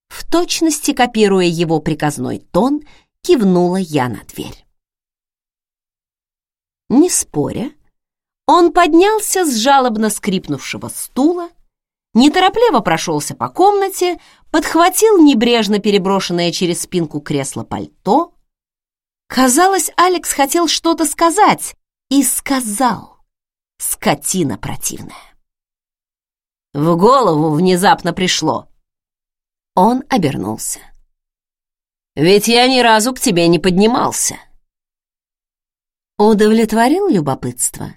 В точности копируя его приказной тон, кивнула я на дверь. Не споря, он поднялся с жалобно скрипнувшего стула, неторопливо прошелся по комнате, подхватил небрежно переброшенное через спинку кресла пальто, Казалось, Алекс хотел что-то сказать и сказал. Скотина противная. В голову внезапно пришло. Он обернулся. Ведь я ни разу к тебе не поднимался. Удовлетворил любопытство?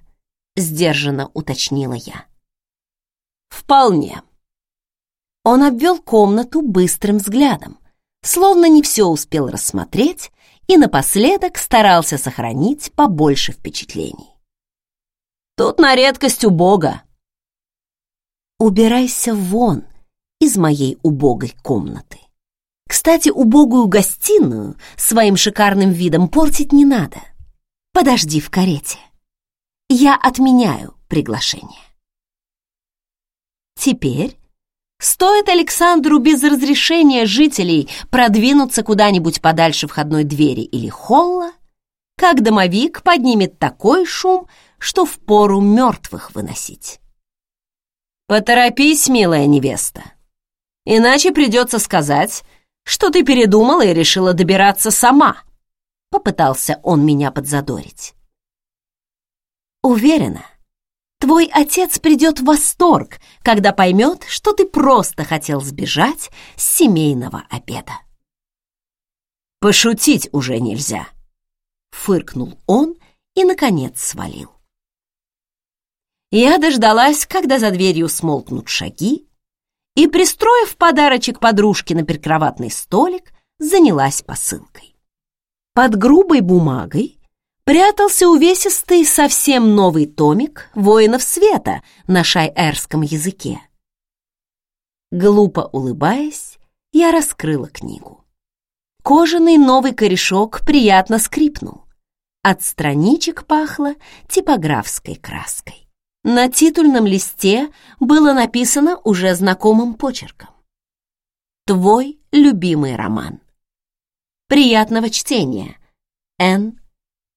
Сдержанно уточнила я. Вполне. Он обвел комнату быстрым взглядом, словно не все успел рассмотреть и напоследок старался сохранить побольше впечатлений. Тут на редкость убого. Убирайся вон из моей убогой комнаты. Кстати, убогую гостиную своим шикарным видом портить не надо. Подожди в карете. Я отменяю приглашение. Теперь Стоит Александру без разрешения жителей продвинуться куда-нибудь подальше входной двери или холла, как домовик поднимет такой шум, что впору мертвых выносить. «Поторопись, милая невеста, иначе придется сказать, что ты передумала и решила добираться сама», — попытался он меня подзадорить. Уверена, Твой отец придет в восторг, когда поймет, что ты просто хотел сбежать с семейного обеда. «Пошутить уже нельзя», — фыркнул он и, наконец, свалил. Я дождалась, когда за дверью смолкнут шаги, и, пристроив подарочек подружке на прикроватный столик, занялась посылкой. Под грубой бумагой прятался увесистый совсем новый томик «Воинов света» на шайэрском языке. Глупо улыбаясь, я раскрыла книгу. Кожаный новый корешок приятно скрипнул. От страничек пахло типографской краской. На титульном листе было написано уже знакомым почерком. «Твой любимый роман». Приятного чтения. Н.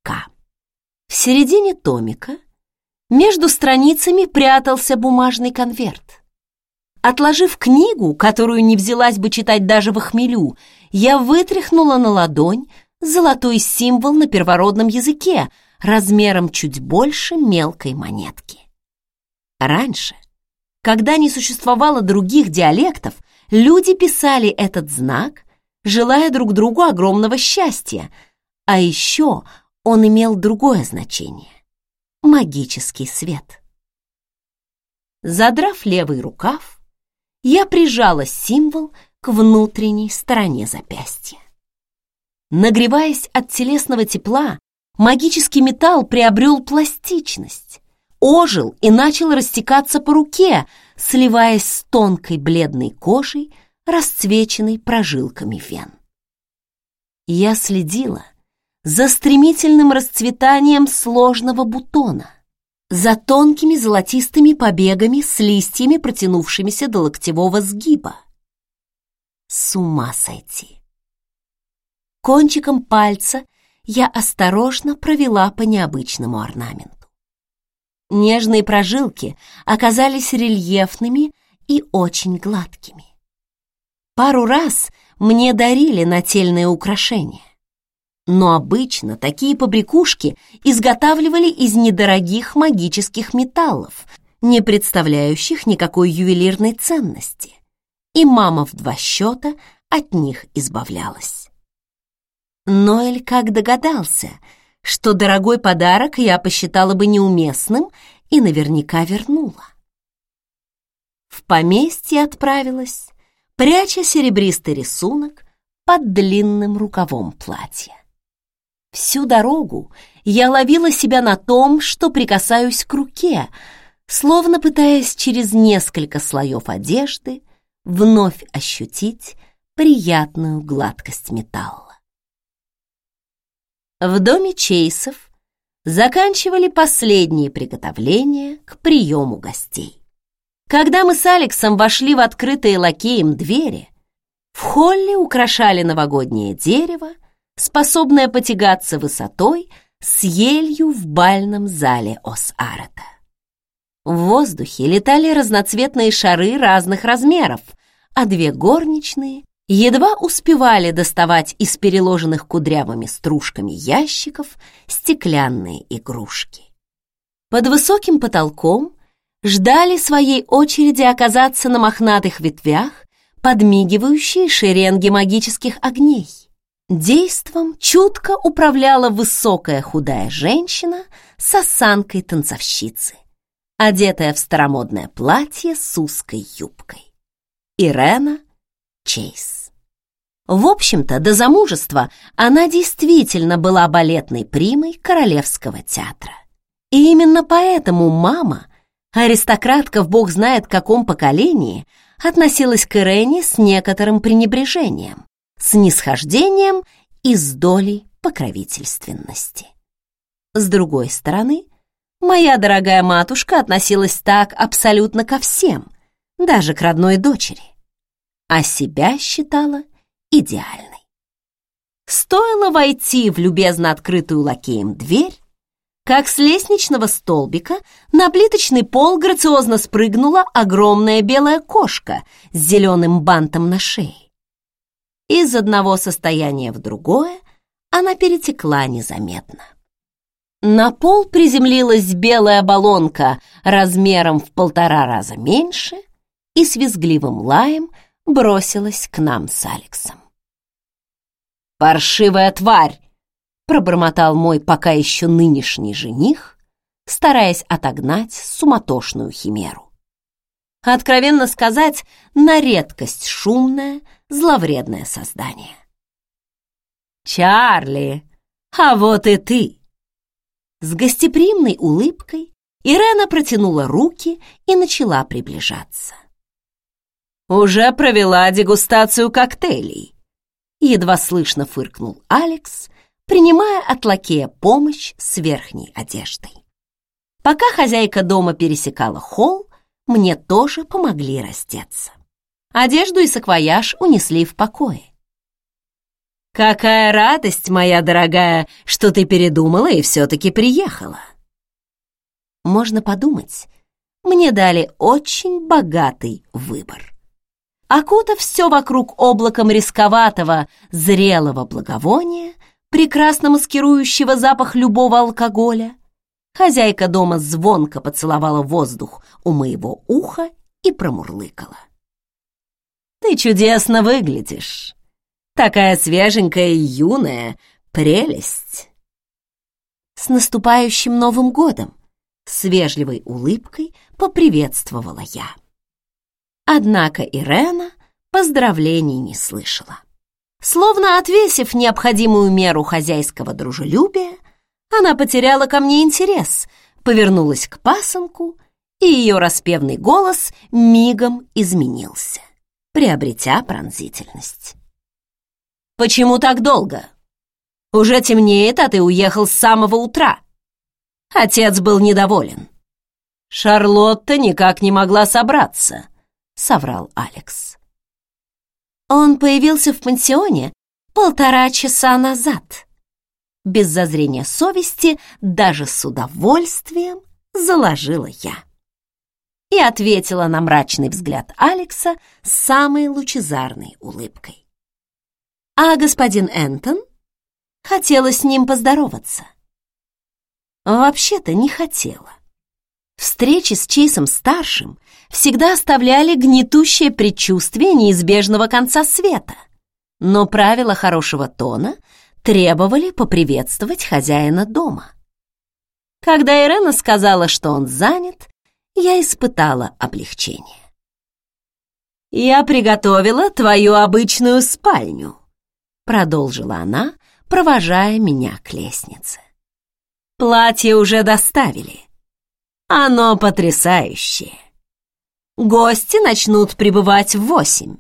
К. В середине томика между страницами прятался бумажный конверт. Отложив книгу, которую не взялась бы читать даже в хмелю, я вытряхнула на ладонь золотой символ на первородном языке размером чуть больше мелкой монетки. Раньше, когда не существовало других диалектов, люди писали этот знак, желая друг другу огромного счастья, а еще он имел другое значение — магический свет. Задрав левый рукав, я прижала символ к внутренней стороне запястья. Нагреваясь от телесного тепла, магический металл приобрел пластичность, ожил и начал растекаться по руке, сливаясь с тонкой бледной кожей, расцвеченной прожилками вен. Я следила за стремительным расцветанием сложного бутона, за тонкими золотистыми побегами с листьями, протянувшимися до локтевого сгиба. С ума сойти! Кончиком пальца я осторожно провела по необычному орнаменту. Нежные прожилки оказались рельефными и очень гладкими. Пару раз мне дарили нательные украшения. Но обычно такие побрякушки изготавливали из недорогих магических металлов, не представляющих никакой ювелирной ценности. И мама в два счета от них избавлялась. Ноэль как догадался — что дорогой подарок я посчитала бы неуместным и наверняка вернула. В поместье отправилась, пряча серебристый рисунок под длинным рукавом платья. Всю дорогу я ловила себя на том, что прикасаюсь к руке, словно пытаясь через несколько слоев одежды вновь ощутить приятную гладкость металла. В доме Чейсов заканчивали последние приготовления к приему гостей. Когда мы с Алексом вошли в открытые лакеем двери, в холле украшали новогоднее дерево, способное потягаться высотой с елью в бальном зале Ос-Арета. В воздухе летали разноцветные шары разных размеров, а две горничные едва успевали доставать из переложенных кудрявыми стружками ящиков стеклянные игрушки. Под высоким потолком ждали своей очереди оказаться на мохнатых ветвях подмигивающие шеренги магических огней. Действом чутко управляла высокая худая женщина с осанкой танцовщицы, одетая в старомодное платье с узкой юбкой. Ирена Чейз. В общем-то, до замужества она действительно была балетной примой Королевского театра. И именно поэтому мама, аристократка в бог знает каком поколении, относилась к Ирене с некоторым пренебрежением, с нисхождением и с долей покровительственности. С другой стороны, моя дорогая матушка относилась так абсолютно ко всем, даже к родной дочери, а себя считала идеальной. Стоило войти в любезно открытую лакеем дверь, как с лестничного столбика на плиточный пол грациозно спрыгнула огромная белая кошка с зеленым бантом на шее. Из одного состояния в другое она перетекла незаметно. На пол приземлилась белая баллонка размером в полтора раза меньше и с визгливым лаем бросилась к нам с Алексом. «Паршивая тварь!» — пробормотал мой пока еще нынешний жених, стараясь отогнать суматошную химеру. Откровенно сказать, на редкость шумное, зловредное создание. «Чарли, а вот и ты!» С гостеприимной улыбкой Ирена протянула руки и начала приближаться. «Уже провела дегустацию коктейлей», — едва слышно фыркнул Алекс, принимая от лакея помощь с верхней одеждой. Пока хозяйка дома пересекала холл, мне тоже помогли раздеться. Одежду и саквояж унесли в покое. «Какая радость, моя дорогая, что ты передумала и все-таки приехала!» Можно подумать, мне дали очень богатый выбор. Окутав все вокруг облаком рисковатого, зрелого благовония, прекрасно маскирующего запах любого алкоголя, хозяйка дома звонко поцеловала воздух у моего уха и промурлыкала. «Ты чудесно выглядишь!» Такая свеженькая и юная. Прелесть!» «С наступающим Новым годом!» С вежливой улыбкой поприветствовала я. Однако Ирена поздравлений не слышала. Словно отвесив необходимую меру хозяйского дружелюбия, она потеряла ко мне интерес, повернулась к пасынку, и ее распевный голос мигом изменился, приобретя пронзительность. Почему так долго? Уже темнеет, а ты уехал с самого утра. Отец был недоволен. Шарлотта никак не могла собраться, соврал Алекс. Он появился в пансионе полтора часа назад. Без зазрения совести, даже с удовольствием заложила я. И ответила на мрачный взгляд Алекса с самой лучезарной улыбкой. А господин Энтон? Хотела с ним поздороваться. Вообще-то не хотела. Встречи с Чейсом-старшим всегда оставляли гнетущее предчувствие неизбежного конца света. Но правила хорошего тона требовали поприветствовать хозяина дома. Когда Ирена сказала, что он занят, я испытала облегчение. «Я приготовила твою обычную спальню», продолжила она, провожая меня к лестнице. Платье уже доставили. Оно потрясающее. Гости начнут прибывать в восемь.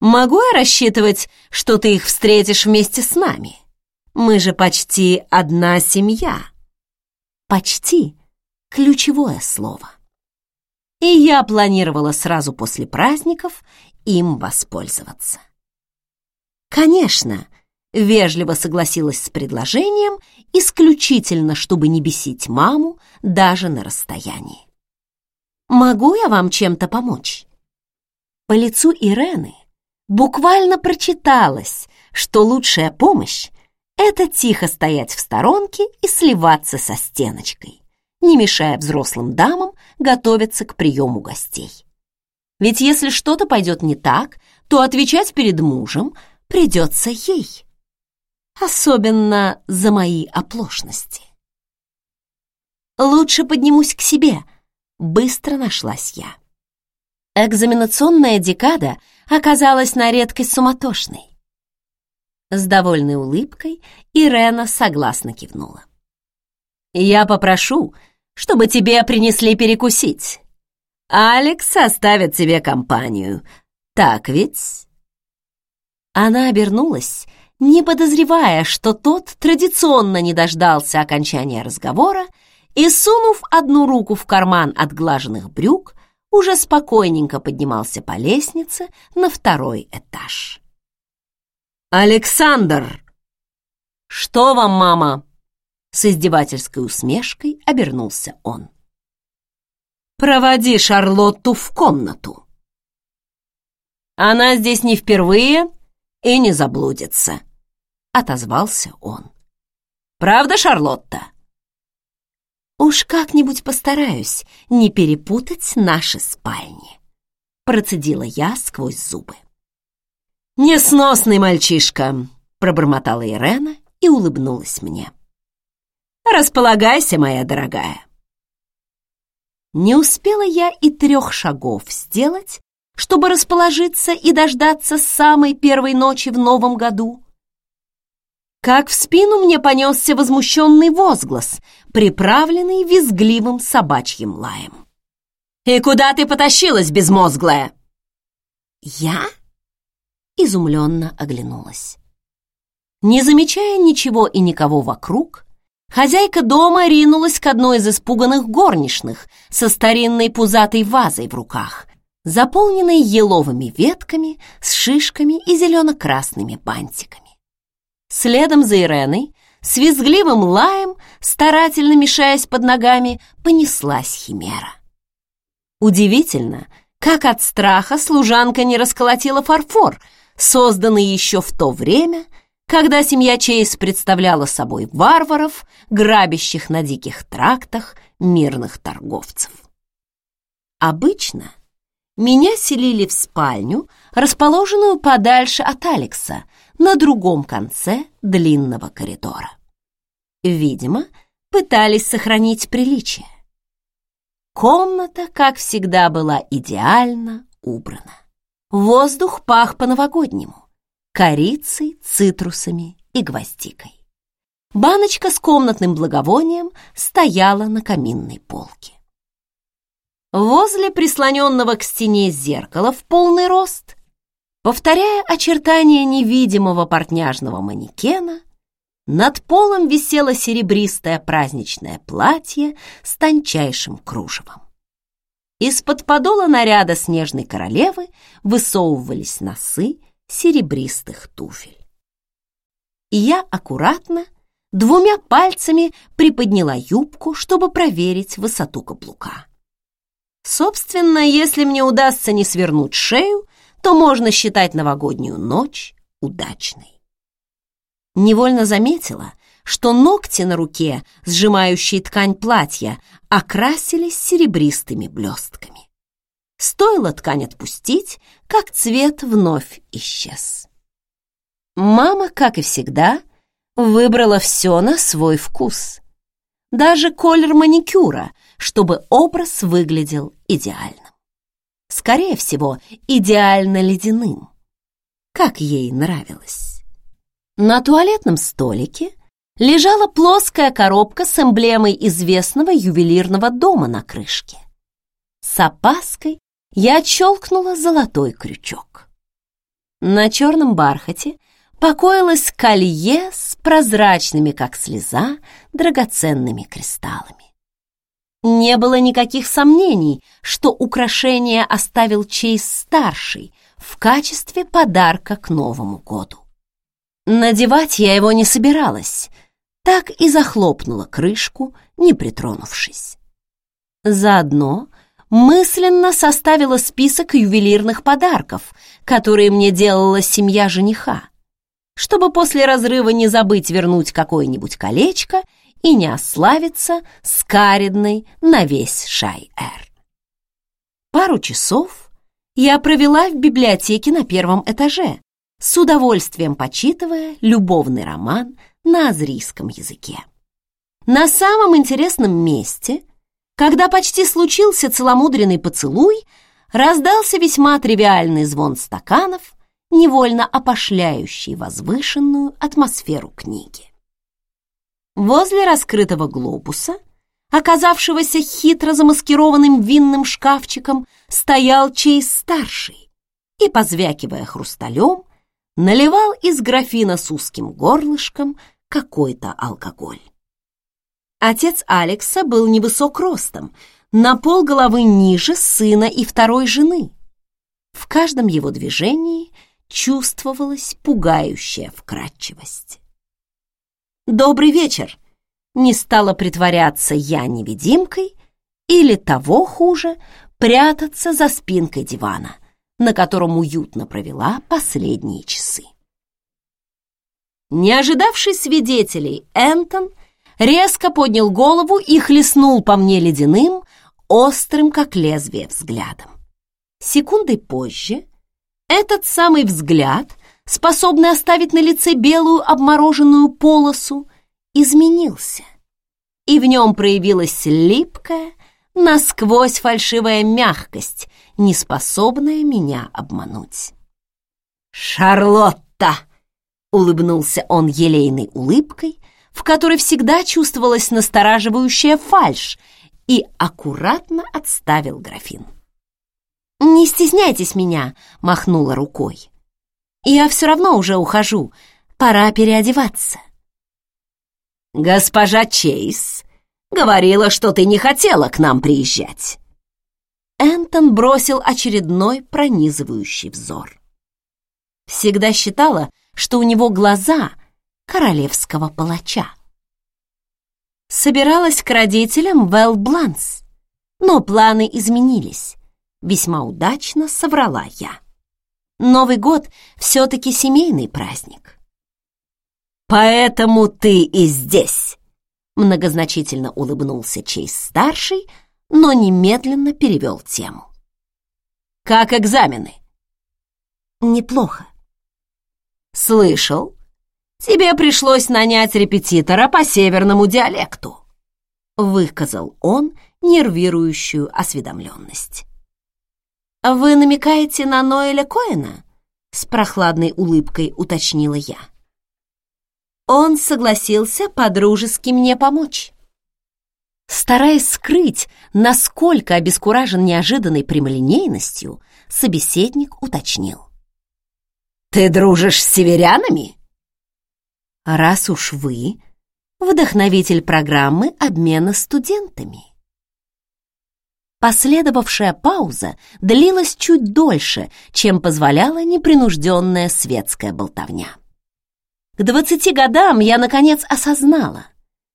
Могу я рассчитывать, что ты их встретишь вместе с нами? Мы же почти одна семья. Почти — ключевое слово. И я планировала сразу после праздников им воспользоваться. «Конечно!» — вежливо согласилась с предложением, исключительно, чтобы не бесить маму даже на расстоянии. «Могу я вам чем-то помочь?» По лицу Ирены буквально прочиталось, что лучшая помощь — это тихо стоять в сторонке и сливаться со стеночкой, не мешая взрослым дамам готовиться к приему гостей. Ведь если что-то пойдет не так, то отвечать перед мужем — придется ей. Особенно за мои оплошности. Лучше поднимусь к себе, быстро нашлась я. Экзаменационная декада оказалась на редкость суматошной. С довольной улыбкой Ирена согласно кивнула. «Я попрошу, чтобы тебе принесли перекусить. Алекс оставит тебе компанию. Так ведь?» Она обернулась, не подозревая, что тот традиционно не дождался окончания разговора и, сунув одну руку в карман отглаженных брюк, уже спокойненько поднимался по лестнице на второй этаж. «Александр!» «Что вам, мама?» С издевательской усмешкой обернулся он. «Проводи Шарлотту в комнату». «Она здесь не впервые и не заблудится», — отозвался он. «Правда, Шарлотта?» Уж как-нибудь постараюсь не перепутать наши спальни. Процедила я сквозь зубы. «Несносный мальчишка!» — пробормотала Ирена и улыбнулась мне. «Располагайся, моя дорогая!» Не успела я и трех шагов сделать, чтобы расположиться и дождаться самой первой ночи в новом году, как в спину мне понесся возмущенный возглас, приправленный визгливым собачьим лаем. «И куда ты потащилась, безмозглая?» «Я?» — изумленно оглянулась. Не замечая ничего и никого вокруг, хозяйка дома ринулась к одной из испуганных горничных со старинной пузатой вазой в руках, заполненной еловыми ветками с шишками и зелено-красными бантиками. Следом за Иреной, с визгливым лаем, старательно мешаясь под ногами, понеслась химера. Удивительно, как от страха служанка не расколотила фарфор, созданный еще в то время, когда семья Чейз представляла собой варваров, грабящих на диких трактах мирных торговцев. Обычно меня селили в спальню, расположенную подальше от Алекса, на другом конце длинного коридора. Видимо, пытались сохранить приличие. Комната, как всегда, была идеально убрана. Воздух пах по-новогоднему, корицей, цитрусами и гвоздикой. Баночка с комнатным благовонием стояла на каминной полке. Возле прислоненного к стене зеркала в полный рост Повторяя очертания невидимого портняжного манекена, над полом висело серебристое праздничное платье с тончайшим кружевом. Из-под подола наряда снежной королевы высовывались носы серебристых туфель. И я аккуратно двумя пальцами приподняла юбку, чтобы проверить высоту каблука. Собственно, если мне удастся не свернуть шею, то можно считать новогоднюю ночь удачной. Невольно заметила, что ногти на руке, сжимающие ткань платья, окрасились серебристыми блестками. Стоило ткань отпустить, как цвет вновь исчез. Мама, как и всегда, выбрала все на свой вкус. Даже колер маникюра, чтобы образ выглядел идеально скорее всего, идеально ледяным, как ей нравилось. На туалетном столике лежала плоская коробка с эмблемой известного ювелирного дома на крышке. С опаской я отщелкнула золотой крючок. На черном бархате покоилось колье с прозрачными, как слеза, драгоценными кристаллами. Не было никаких сомнений, что украшение оставил Чейз-старший в качестве подарка к Новому году. Надевать я его не собиралась, так и захлопнула крышку, не притронувшись. Заодно мысленно составила список ювелирных подарков, которые мне делала семья жениха, чтобы после разрыва не забыть вернуть какое-нибудь колечко и не ославиться скаридной на весь Шай-Эр. Пару часов я провела в библиотеке на первом этаже, с удовольствием почитывая любовный роман на азрийском языке. На самом интересном месте, когда почти случился целомудренный поцелуй, раздался весьма тривиальный звон стаканов, невольно опошляющий возвышенную атмосферу книги. Возле раскрытого глобуса, оказавшегося хитро замаскированным винным шкафчиком, стоял Чейз-старший и, позвякивая хрусталем, наливал из графина с узким горлышком какой-то алкоголь. Отец Алекса был невысок ростом, на пол головы ниже сына и второй жены. В каждом его движении чувствовалась пугающая вкрадчивость. «Добрый вечер!» Не стала притворяться я невидимкой или того хуже, прятаться за спинкой дивана, на котором уютно провела последние часы. Не ожидавший свидетелей, Энтон резко поднял голову и хлестнул по мне ледяным, острым, как лезвие, взглядом. Секундой позже этот самый взгляд, способный оставить на лице белую обмороженную полосу, изменился, и в нем проявилась липкая, насквозь фальшивая мягкость, не способная меня обмануть. «Шарлотта!» — улыбнулся он елейной улыбкой, в которой всегда чувствовалась настораживающая фальшь, и аккуратно отставил графин. «Не стесняйтесь меня», — махнула рукой. «Я все равно уже ухожу. Пора переодеваться». «Госпожа Чейз говорила, что ты не хотела к нам приезжать». Энтон бросил очередной пронизывающий взор. Всегда считала, что у него глаза королевского палача. Собиралась к родителям в Элбланс, но планы изменились. Весьма удачно соврала я. Новый год все-таки семейный праздник. «Поэтому ты и здесь!» Многозначительно улыбнулся Чейз-старший, но немедленно перевел тему. «Как экзамены?» «Неплохо». «Слышал, тебе пришлось нанять репетитора по северному диалекту», выказал он нервирующую осведомленность. «Вы намекаете на Ноэля Коэна?» С прохладной улыбкой уточнила я. Он согласился подружески мне помочь. Стараясь скрыть, насколько обескуражен неожиданной прямолинейностью, собеседник уточнил. «Ты дружишь с северянами?» «Раз уж вы вдохновитель программы обмена студентами». Последовавшая пауза длилась чуть дольше, чем позволяла непринужденная светская болтовня. К двадцати годам я, наконец, осознала,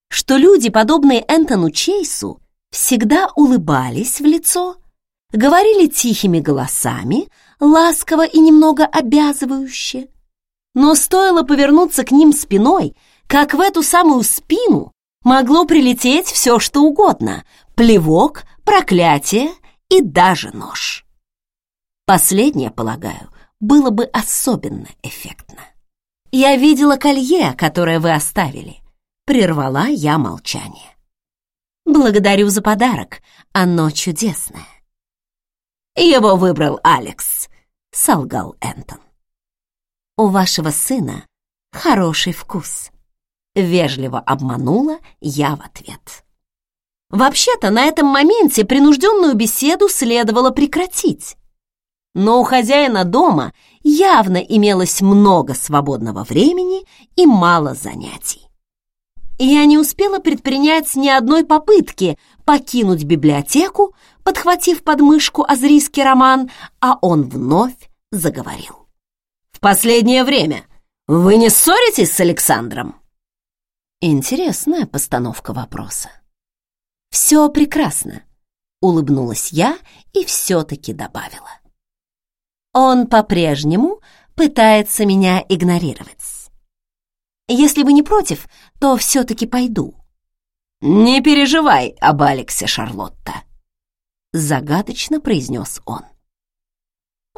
что люди, подобные Энтону Чейсу, всегда улыбались в лицо, говорили тихими голосами, ласково и немного обязывающе. Но стоило повернуться к ним спиной, как в эту самую спину могло прилететь все, что угодно — плевок, проклятие и даже нож. Последнее, полагаю, было бы особенно эффектно. Я видела колье, которое вы оставили. Прервала я молчание. Благодарю за подарок, оно чудесное. Его выбрал Алекс, солгал Энтон. У вашего сына хороший вкус. Вежливо обманула я в ответ. Вообще-то на этом моменте принужденную беседу следовало прекратить. Но у хозяина дома явно имелось много свободного времени и мало занятий. Я не успела предпринять ни одной попытки покинуть библиотеку, подхватив подмышку азрийский роман, а он вновь заговорил. «В последнее время вы не ссоритесь с Александром?» Интересная постановка вопроса. «Все прекрасно», — улыбнулась я и все-таки добавила. «Он по-прежнему пытается меня игнорировать. Если вы не против, то все-таки пойду». «Не переживай об Алексе, Шарлотта», — загадочно произнес он.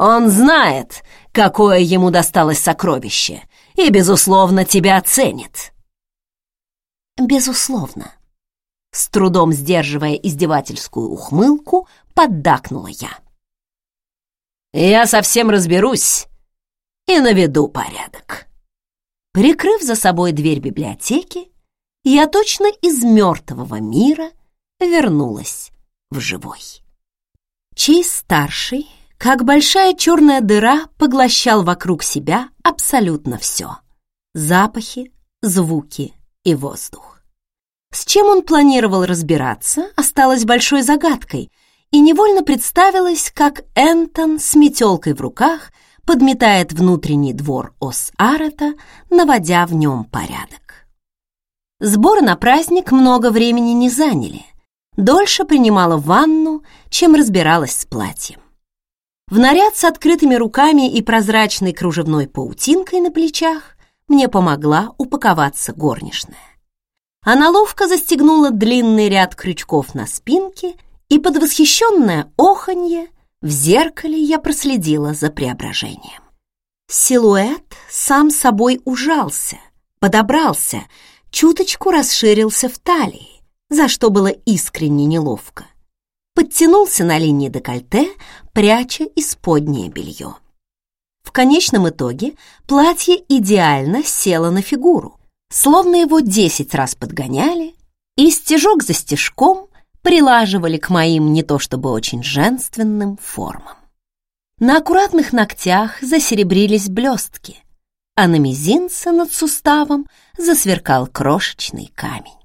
«Он знает, какое ему досталось сокровище, и, безусловно, тебя оценит». «Безусловно», с трудом сдерживая издевательскую ухмылку, поддакнула я. «Я совсем разберусь и наведу порядок». Прикрыв за собой дверь библиотеки, я точно из мертвого мира вернулась в живой. Чейз старший, как большая черная дыра, поглощал вокруг себя абсолютно все — запахи, звуки и воздух. С чем он планировал разбираться, осталось большой загадкой, и невольно представилось, как Энтон с метелкой в руках подметает внутренний двор Ос-Арета, наводя в нем порядок. Сборы на праздник много времени не заняли. Дольше принимала ванну, чем разбиралась с платьем. В наряд с открытыми руками и прозрачной кружевной паутинкой на плечах мне помогла упаковаться горничная. Она ловко застегнула длинный ряд крючков на спинке, и под восхищенное оханье в зеркале я проследила за преображением. Силуэт сам собой ужался, подобрался, чуточку расширился в талии, за что было искренне неловко. Подтянулся на линии декольте, пряча исподнее белье. В конечном итоге платье идеально село на фигуру, словно его десять раз подгоняли и стежок за стежком прилаживали к моим не то чтобы очень женственным формам. На аккуратных ногтях засеребрились блестки, а на мизинце над суставом засверкал крошечный камень.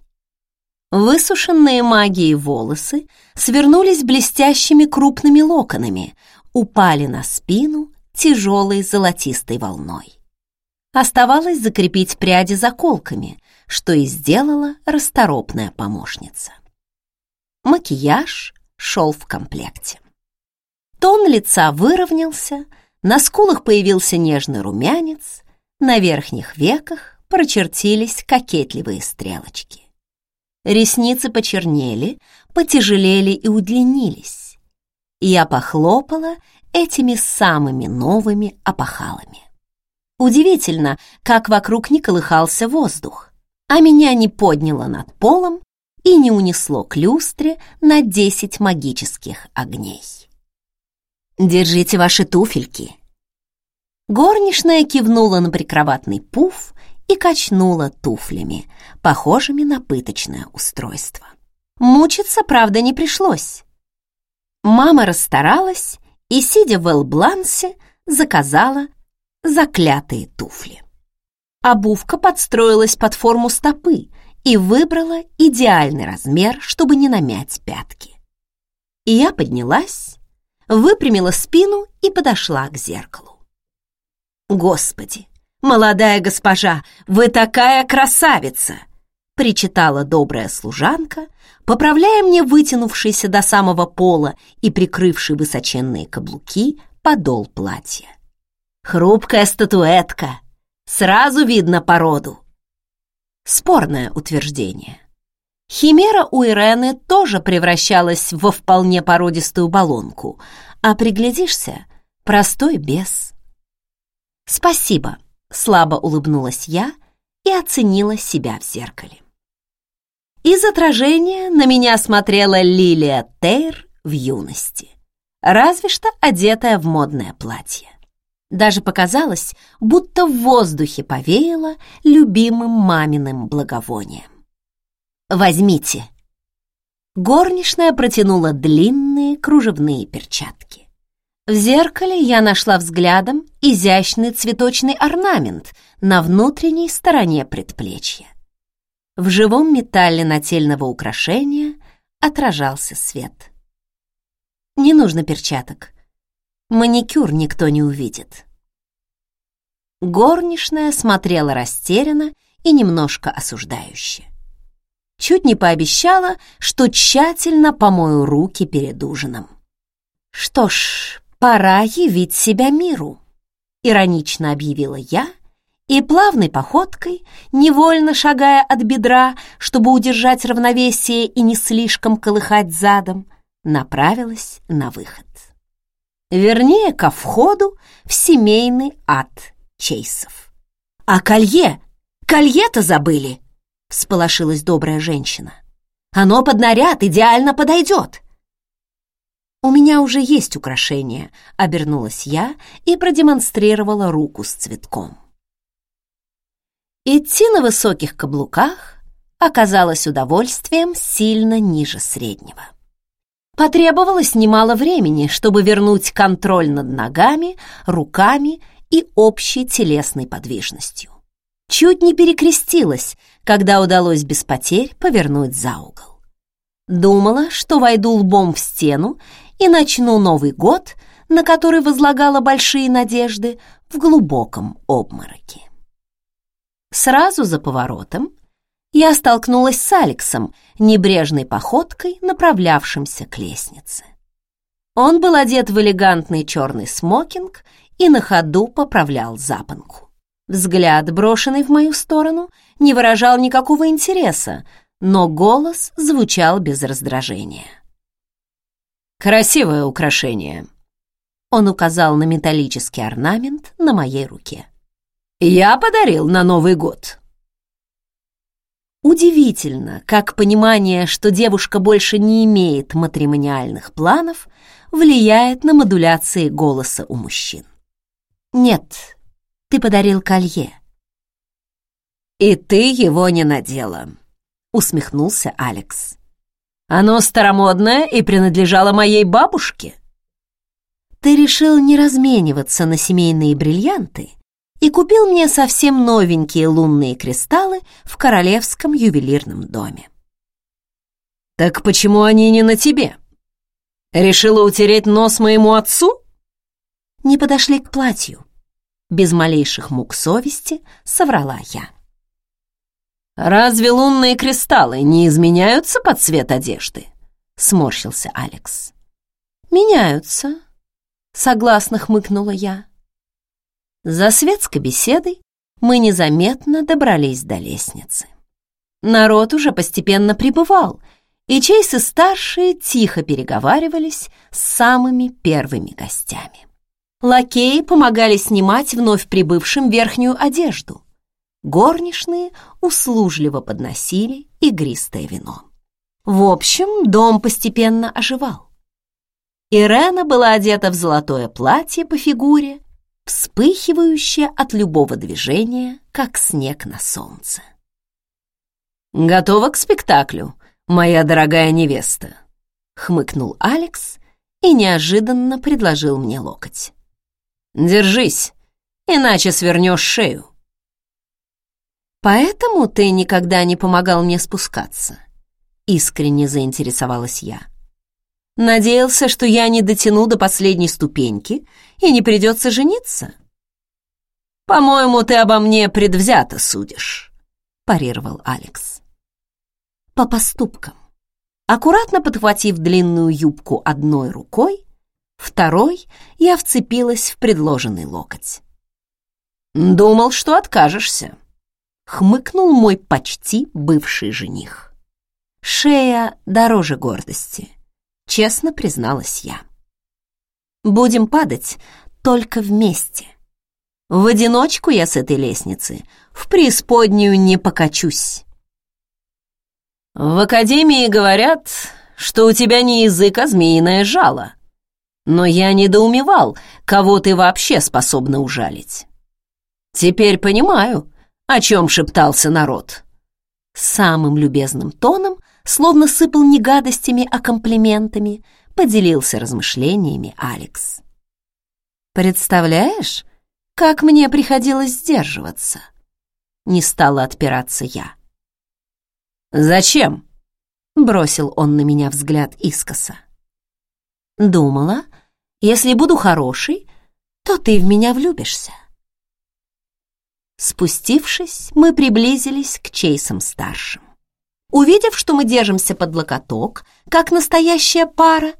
Высушенные магией волосы свернулись блестящими крупными локонами, упали на спину тяжелой золотистой волной. Оставалось закрепить пряди заколками, что и сделала расторопная помощница. Макияж шел в комплекте. Тон лица выровнялся, на скулах появился нежный румянец, на верхних веках прочертились кокетливые стрелочки. Ресницы почернели, потяжелели и удлинились. Я похлопала этими самыми новыми опахалами. Удивительно, как вокруг не колыхался воздух, а меня не подняло над полом и не унесло к люстре на десять магических огней. «Держите ваши туфельки». Горничная кивнула на прикроватный пуф и качнула туфлями, похожими на пыточное устройство. Мучиться, правда, не пришлось. Мама расстаралась и, сидя в Элблансе, заказала заклятые туфли. Обувка подстроилась под форму стопы и выбрала идеальный размер, чтобы не намять пятки. И я поднялась, выпрямила спину и подошла к зеркалу. Господи, молодая госпожа, вы такая красавица! причитала добрая служанка, поправляя мне вытянувшийся до самого пола и прикрывший высоченные каблуки подол платья. Хрупкая статуэтка, сразу видно породу. Спорное утверждение. Химера у Ирены тоже превращалась во вполне породистую баллонку, а приглядишься — простой бес. «Спасибо», — слабо улыбнулась я и оценила себя в зеркале. Из отражения на меня смотрела Лилия Тейр в юности, разве что одетая в модное платье. Даже показалось, будто в воздухе повеяло любимым маминым благовонием. «Возьмите!» Горничная протянула длинные кружевные перчатки. В зеркале я нашла взглядом изящный цветочный орнамент на внутренней стороне предплечья. В живом металле нательного украшения отражался свет. Не нужно перчаток. Маникюр никто не увидит. Горничная смотрела растерянно и немножко осуждающе. Чуть не пообещала, что тщательно помою руки перед ужином. Что ж, пора явить себя миру, иронично объявила я и плавной походкой, невольно шагая от бедра, чтобы удержать равновесие и не слишком колыхать задом, направилась на выход. Вернее, ко входу в семейный ад Чейсов. «А колье? Колье-то забыли!» — всполошилась добрая женщина. «Оно под наряд идеально подойдет!» «У меня уже есть украшение», — обернулась я и продемонстрировала руку с цветком. Идти на высоких каблуках оказалось удовольствием сильно ниже среднего. Потребовалось немало времени, чтобы вернуть контроль над ногами, руками и общей телесной подвижностью. Чуть не перекрестилась, когда удалось без потерь повернуть за угол. Думала, что войду лбом в стену и начну Новый год, на который возлагала большие надежды, в глубоком обмороке. Сразу за поворотом я столкнулась с Алексом, небрежной походкой, направлявшимся к лестнице. Он был одет в элегантный черный смокинг и на ходу поправлял запонку. Взгляд, брошенный в мою сторону, не выражал никакого интереса, но голос звучал без раздражения. «Красивое украшение», — он указал на металлический орнамент на моей руке. «Я подарил на Новый год». Удивительно, как понимание, что девушка больше не имеет матримониальных планов, влияет на модуляции голоса у мужчин. «Нет, ты подарил колье». «И ты его не надела», — усмехнулся Алекс. «Оно старомодное и принадлежало моей бабушке». «Ты решил не размениваться на семейные бриллианты и купил мне совсем новенькие лунные кристаллы в королевском ювелирном доме. «Так почему они не на тебе? Решила утереть нос моему отцу?» Не подошли к платью. Без малейших мук совести соврала я. «Разве лунные кристаллы не изменяются под цвет одежды?» — сморщился Алекс. «Меняются», — согласно хмыкнула я. За светской беседой мы незаметно добрались до лестницы. Народ уже постепенно прибывал, и Чейз и старшие тихо переговаривались с самыми первыми гостями. Лакеи помогали снимать вновь прибывшим верхнюю одежду. Горничные услужливо подносили игристое вино. В общем, дом постепенно оживал. Ирена была одета в золотое платье по фигуре, вспыхивающая от любого движения, как снег на солнце. «Готова к спектаклю, моя дорогая невеста», — хмыкнул Алекс и неожиданно предложил мне локоть. «Держись, иначе свернешь шею». «Поэтому ты никогда не помогал мне спускаться?» — искренне заинтересовалась я. Надеялся, что я не дотяну до последней ступеньки и не придется жениться? «По-моему, ты обо мне предвзято судишь», — парировал Алекс. «По поступкам». Аккуратно подхватив длинную юбку одной рукой, второй я вцепилась в предложенный локоть. «Думал, что откажешься», — хмыкнул мой почти бывший жених. «Шея дороже гордости», честно призналась я. Будем падать только вместе. В одиночку я с этой лестницы в преисподнюю не покачусь. В академии говорят, что у тебя не язык, а змеиное жало. Но я недоумевал, кого ты вообще способна ужалить. Теперь понимаю, о чем шептался народ. Самым любезным тоном словно сыпал не гадостями, а комплиментами, поделился размышлениями Алекс. «Представляешь, как мне приходилось сдерживаться?» Не стала отпираться я. «Зачем?» — бросил он на меня взгляд искоса. «Думала, если буду хорошей, то ты в меня влюбишься». Спустившись, мы приблизились к Чейсам-старшим. Увидев, что мы держимся под локоток, как настоящая пара,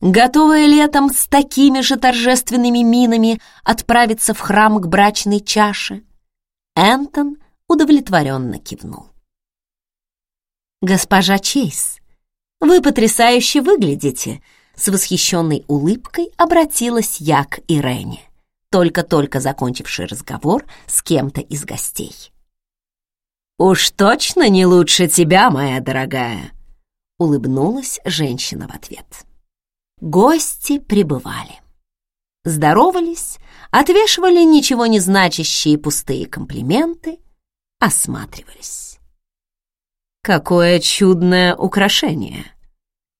готовая летом с такими же торжественными минами отправиться в храм к брачной чаше, Энтон удовлетворенно кивнул. «Госпожа Чейз, вы потрясающе выглядите!» С восхищенной улыбкой обратилась я к Ирене, только-только закончивший разговор с кем-то из гостей. «Уж точно не лучше тебя, моя дорогая!» — улыбнулась женщина в ответ. Гости прибывали. Здоровались, отвешивали ничего не значащие пустые комплименты, осматривались. «Какое чудное украшение!»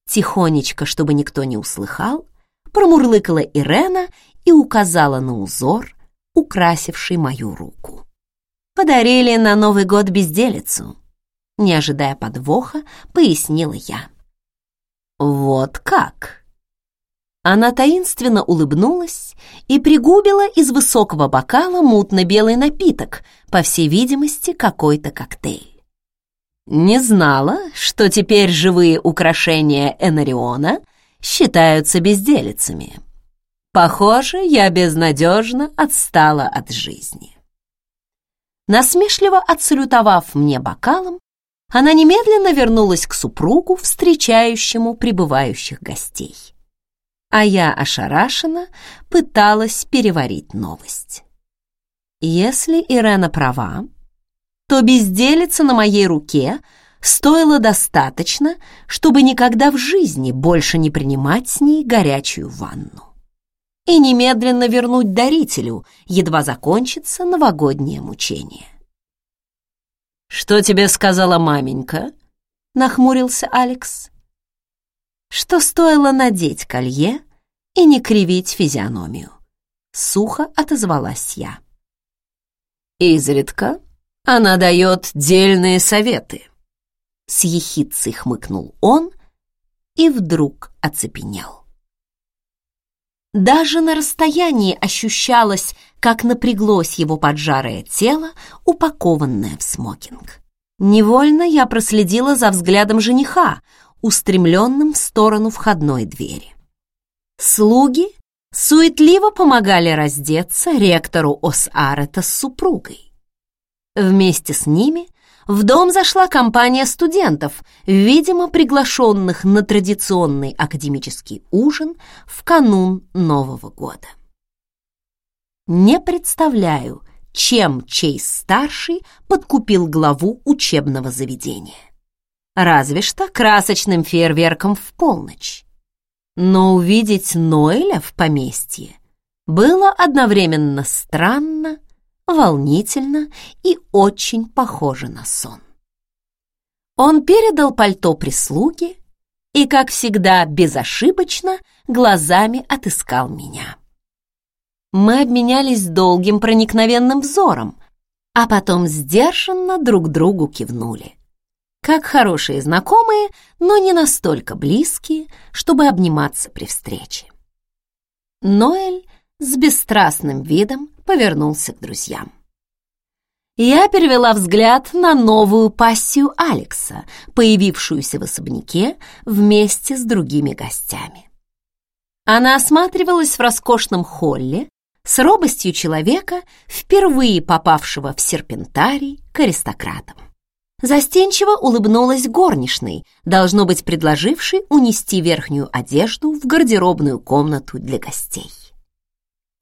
Тихонечко, чтобы никто не услыхал, промурлыкала Ирена и указала на узор, украсивший мою руку. Подарили на Новый год безделицу. Не ожидая подвоха, пояснила я. Вот как? Она таинственно улыбнулась и пригубила из высокого бокала мутно-белый напиток, по всей видимости, какой-то коктейль. Не знала, что теперь живые украшения Энариона считаются безделицами. Похоже, я безнадежно отстала от жизни. Насмешливо отсалютовав мне бокалом, она немедленно вернулась к супругу, встречающему прибывающих гостей. А я ошарашенно пыталась переварить новость. Если Ирена права, то безделица на моей руке стоило достаточно, чтобы никогда в жизни больше не принимать с ней горячую ванну и немедленно вернуть дарителю, едва закончится новогоднее мучение. «Что тебе сказала маменька?» — нахмурился Алекс. «Что стоило надеть колье и не кривить физиономию?» Сухо отозвалась я. «Изредка она дает дельные советы», — с ехидцей хмыкнул он и вдруг оцепенел. Даже на расстоянии ощущалось, как напряглось его поджарое тело, упакованное в смокинг. Невольно я проследила за взглядом жениха, устремленным в сторону входной двери. Слуги суетливо помогали раздеться ректору Осарета с супругой. Вместе с ними в дом зашла компания студентов, видимо, приглашенных на традиционный академический ужин в канун Нового года. Не представляю, чем Чейз-старший подкупил главу учебного заведения. Разве что красочным фейерверком в полночь. Но увидеть Ноэля в поместье было одновременно странно волнительно и очень похоже на сон. Он передал пальто прислуге и, как всегда, безошибочно глазами отыскал меня. Мы обменялись долгим проникновенным взором, а потом сдержанно друг другу кивнули. Как хорошие знакомые, но не настолько близкие, чтобы обниматься при встрече. Ноэль с бесстрастным видом повернулся к друзьям. Я перевела взгляд на новую пассию Алекса, появившуюся в особняке вместе с другими гостями. Она осматривалась в роскошном холле с робостью человека, впервые попавшего в серпентарий к аристократам. Застенчиво улыбнулась горничной, должно быть предложившей унести верхнюю одежду в гардеробную комнату для гостей.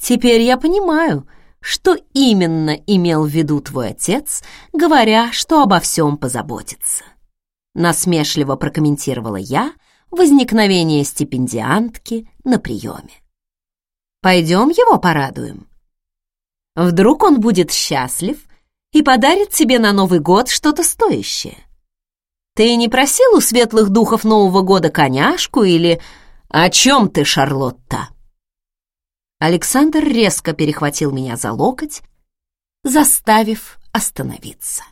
Теперь я понимаю, что именно имел в виду твой отец, говоря, что обо всем позаботится. Насмешливо прокомментировала я возникновение стипендиантки на приеме. Пойдем его порадуем. Вдруг он будет счастлив и подарит тебе на Новый год что-то стоящее. Ты не просил у светлых духов Нового года коняшку или «О чем ты, Шарлотта?» Александр резко перехватил меня за локоть, заставив остановиться.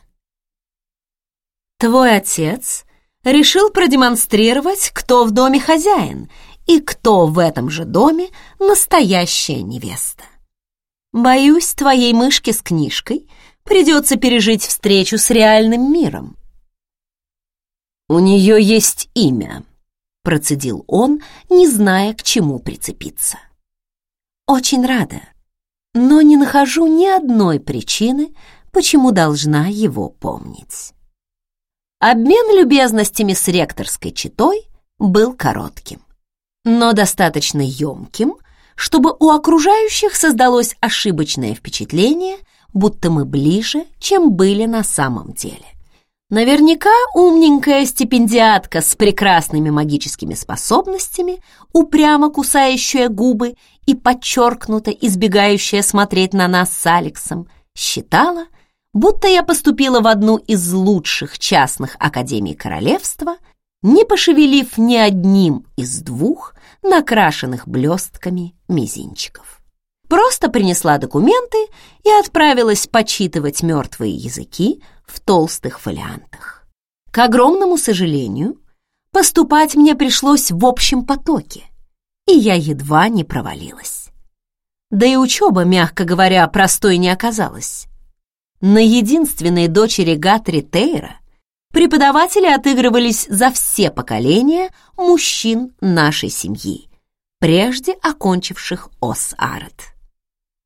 «Твой отец решил продемонстрировать, кто в доме хозяин и кто в этом же доме настоящая невеста. Боюсь, твоей мышке с книжкой придется пережить встречу с реальным миром». «У нее есть имя», — процедил он, не зная, к чему прицепиться. Очень рада, но не нахожу ни одной причины, почему должна его помнить. Обмен любезностями с ректорской читой был коротким, но достаточно емким, чтобы у окружающих создалось ошибочное впечатление, будто мы ближе, чем были на самом деле. Наверняка умненькая стипендиатка с прекрасными магическими способностями, упрямо кусающая губы и подчеркнуто избегающая смотреть на нас с Алексом, считала, будто я поступила в одну из лучших частных академий королевства, не пошевелив ни одним из двух накрашенных блестками мизинчиков. Просто принесла документы и отправилась почитывать мертвые языки в толстых фолиантах. К огромному сожалению, поступать мне пришлось в общем потоке, и я едва не провалилась. Да и учеба, мягко говоря, простой не оказалась. На единственной дочери Гатри Тейра преподаватели отыгрывались за все поколения мужчин нашей семьи, прежде окончивших Ос-Арет.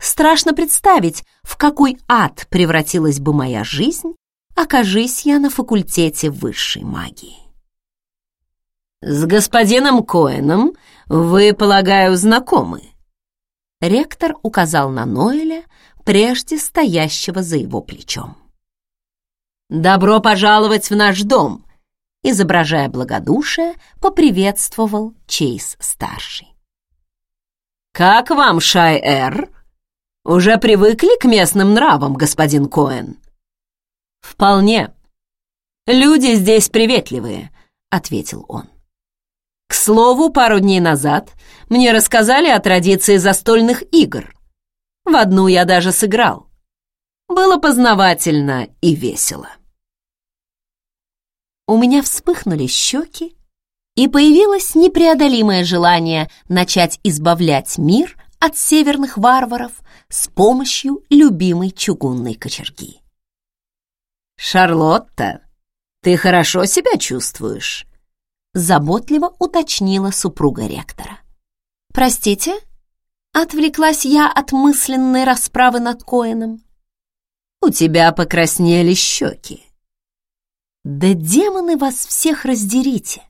Страшно представить, в какой ад превратилась бы моя жизнь, окажись я на факультете высшей магии. «С господином Коэном вы, полагаю, знакомы?» Ректор указал на Ноэля, прежде стоящего за его плечом. «Добро пожаловать в наш дом!» Изображая благодушие, поприветствовал Чейз-старший. «Как вам, Шай-Эр? Уже привыкли к местным нравам, господин Коэн?» «Вполне. Люди здесь приветливые», — ответил он. К слову, пару дней назад мне рассказали о традиции застольных игр. В одну я даже сыграл. Было познавательно и весело. У меня вспыхнули щеки, и появилось непреодолимое желание начать избавлять мир от северных варваров с помощью любимой чугунной кочерги. «Шарлотта, ты хорошо себя чувствуешь?» заботливо уточнила супруга ректора. «Простите?» — отвлеклась я от мысленной расправы над Коином. «У тебя покраснели щеки». «Да демоны вас всех раздерите!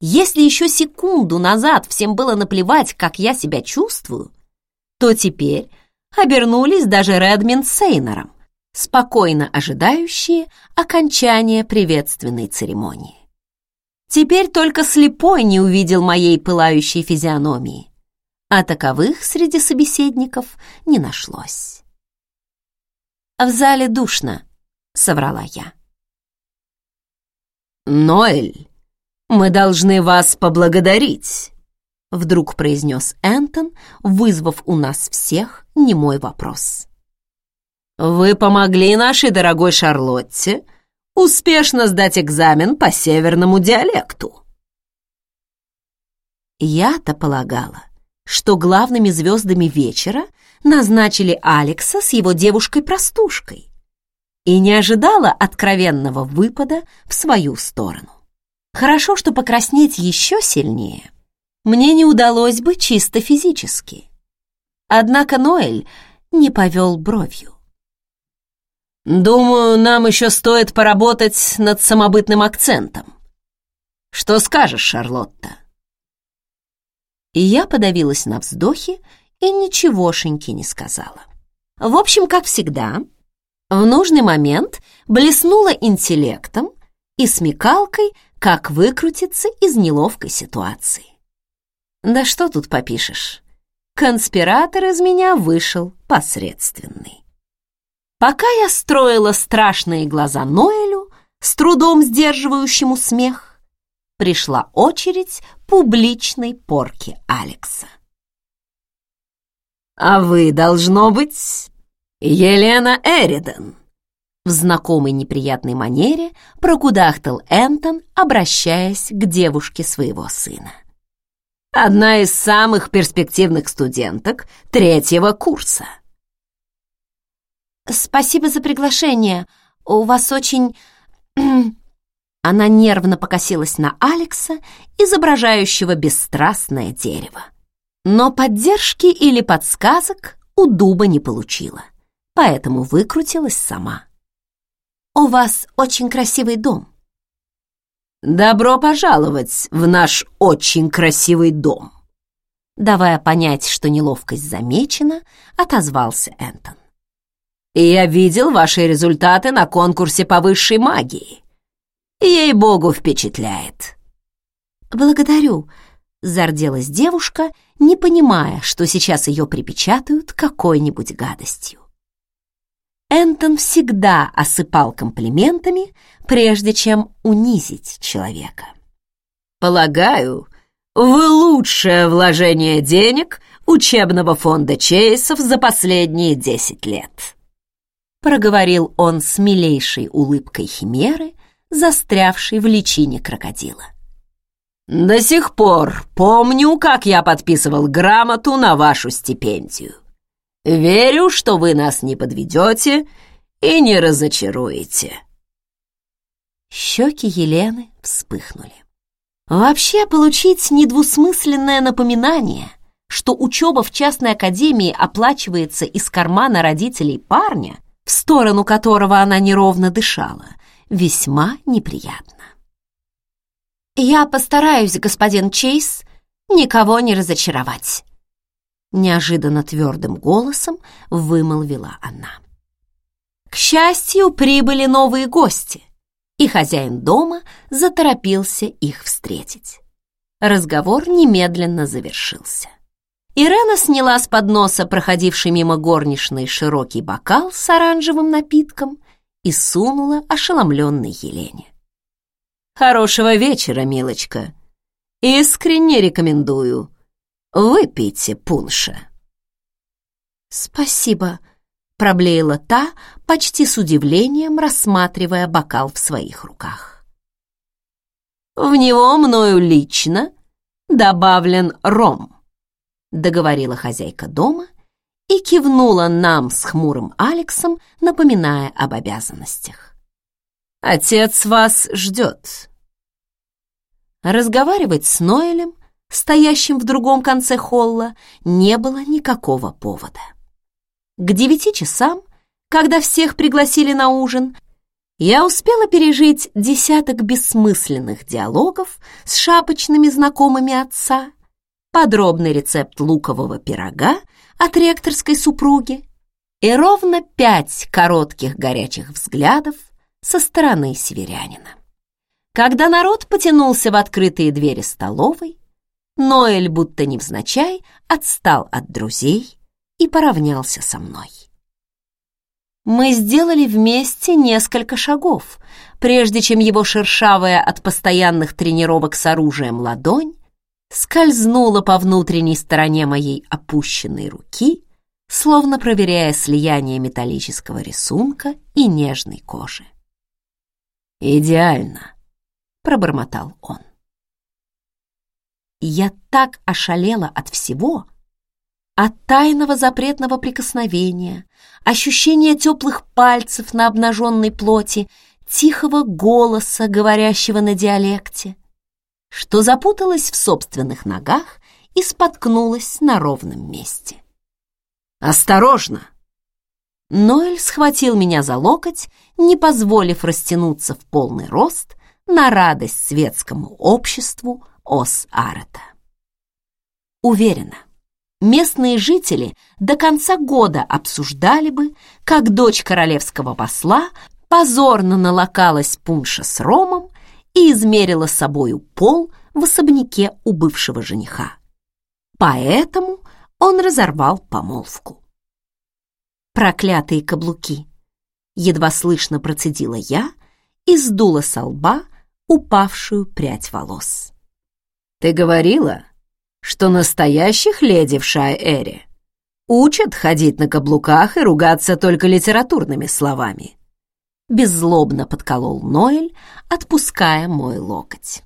Если еще секунду назад всем было наплевать, как я себя чувствую, то теперь обернулись даже Редмин Сейнером, спокойно ожидающие окончания приветственной церемонии. Теперь только слепой не увидел моей пылающей физиономии, а таковых среди собеседников не нашлось. «В зале душно», — соврала я. «Ноэль, мы должны вас поблагодарить», — вдруг произнес Энтон, вызвав у нас всех немой вопрос. «Вы помогли нашей дорогой Шарлотте успешно сдать экзамен по северному диалекту. Я-то полагала, что главными звездами вечера назначили Алекса с его девушкой-простушкой и не ожидала откровенного выпада в свою сторону. Хорошо, что покраснеть еще сильнее мне не удалось бы чисто физически. Однако Ноэль не повел бровью. Думаю, нам еще стоит поработать над самобытным акцентом. Что скажешь, Шарлотта? И я подавилась на вздохе и ничегошеньки не сказала. В общем, как всегда, в нужный момент блеснула интеллектом и смекалкой, как выкрутиться из неловкой ситуации. Да что тут попишешь? Конспиратор из меня вышел посредственный. Пока я строила страшные глаза Ноэлю, с трудом сдерживающему смех, пришла очередь публичной порки Алекса. «А вы, должно быть, Елена Эриден», в знакомой неприятной манере прокудахтал Энтон, обращаясь к девушке своего сына. «Одна из самых перспективных студенток третьего курса». «Спасибо за приглашение. У вас очень...» Она нервно покосилась на Алекса, изображающего бесстрастное дерево. Но поддержки или подсказок у дуба не получила, поэтому выкрутилась сама. «У вас очень красивый дом». «Добро пожаловать в наш очень красивый дом!» Давая понять, что неловкость замечена, отозвался Энтон. Я видел ваши результаты на конкурсе по высшей магии. Ей-богу, впечатляет. Благодарю, зарделась девушка, не понимая, что сейчас ее припечатают какой-нибудь гадостью. Энтон всегда осыпал комплиментами, прежде чем унизить человека. «Полагаю, вы лучшее вложение денег учебного фонда Чейсов за последние десять лет» проговорил он с милейшей улыбкой химеры, застрявшей в личине крокодила. «До сих пор помню, как я подписывал грамоту на вашу стипендию. Верю, что вы нас не подведете и не разочаруете». Щеки Елены вспыхнули. Вообще получить недвусмысленное напоминание, что учеба в частной академии оплачивается из кармана родителей парня, в сторону которого она неровно дышала, весьма неприятно. «Я постараюсь, господин Чейз, никого не разочаровать», неожиданно твердым голосом вымолвила она. К счастью, прибыли новые гости, и хозяин дома заторопился их встретить. Разговор немедленно завершился. Ирена сняла с подноса проходивший мимо горничной широкий бокал с оранжевым напитком и сунула ошеломленной Елене. «Хорошего вечера, милочка. Искренне рекомендую. Выпейте пунша». «Спасибо», проблеяла та, почти с удивлением рассматривая бокал в своих руках. «В него мною лично добавлен ром», договорила хозяйка дома и кивнула нам с хмурым Алексом, напоминая об обязанностях. «Отец вас ждет». Разговаривать с Ноэлем, стоящим в другом конце холла, не было никакого повода. К девяти часам, когда всех пригласили на ужин, я успела пережить десяток бессмысленных диалогов с шапочными знакомыми отца, подробный рецепт лукового пирога от ректорской супруги и ровно пять коротких горячих взглядов со стороны северянина. Когда народ потянулся в открытые двери столовой, Ноэль будто невзначай отстал от друзей и поравнялся со мной. Мы сделали вместе несколько шагов, прежде чем его шершавая от постоянных тренировок с оружием ладонь скользнула по внутренней стороне моей опущенной руки, словно проверяя слияние металлического рисунка и нежной кожи. «Идеально», — пробормотал он. Я так ошалела от всего, от тайного запретного прикосновения, ощущения теплых пальцев на обнаженной плоти, тихого голоса, говорящего на диалекте, что запуталась в собственных ногах и споткнулась на ровном месте. «Осторожно!» Ноэль схватил меня за локоть, не позволив растянуться в полный рост на радость светскому обществу Ос-Арета. Уверена, местные жители до конца года обсуждали бы, как дочь королевского посла позорно налокалась пунша с ромом и измерила собою пол в особняке у бывшего жениха. Поэтому он разорвал помолвку. Проклятые каблуки! Едва слышно процедила я и сдула со лба упавшую прядь волос. «Ты говорила, что настоящих леди в Шай-Эре учат ходить на каблуках и ругаться только литературными словами. Беззлобно подколол Ноэль, отпуская мой локоть.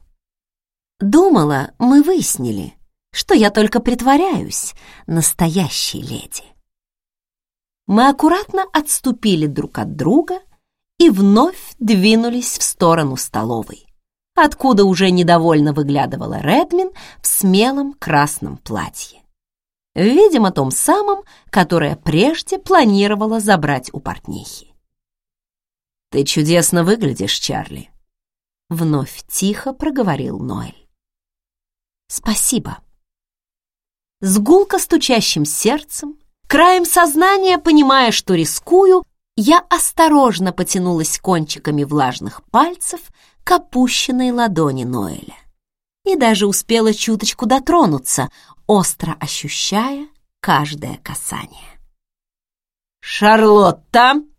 Думала, мы выяснили, что я только притворяюсь настоящей леди. Мы аккуратно отступили друг от друга и вновь двинулись в сторону столовой откуда уже недовольно выглядывала Редмин в смелом красном платье. Видимо, том самом, которое прежде планировала забрать у портнихи. «Ты чудесно выглядишь, Чарли», — вновь тихо проговорил Ноэль. «Спасибо». С гулко стучащим сердцем, краем сознания, понимая, что рискую, я осторожно потянулась кончиками влажных пальцев к опущенной ладони Ноэля и даже успела чуточку дотронуться, остро ощущая каждое касание. «Шарлотта!» —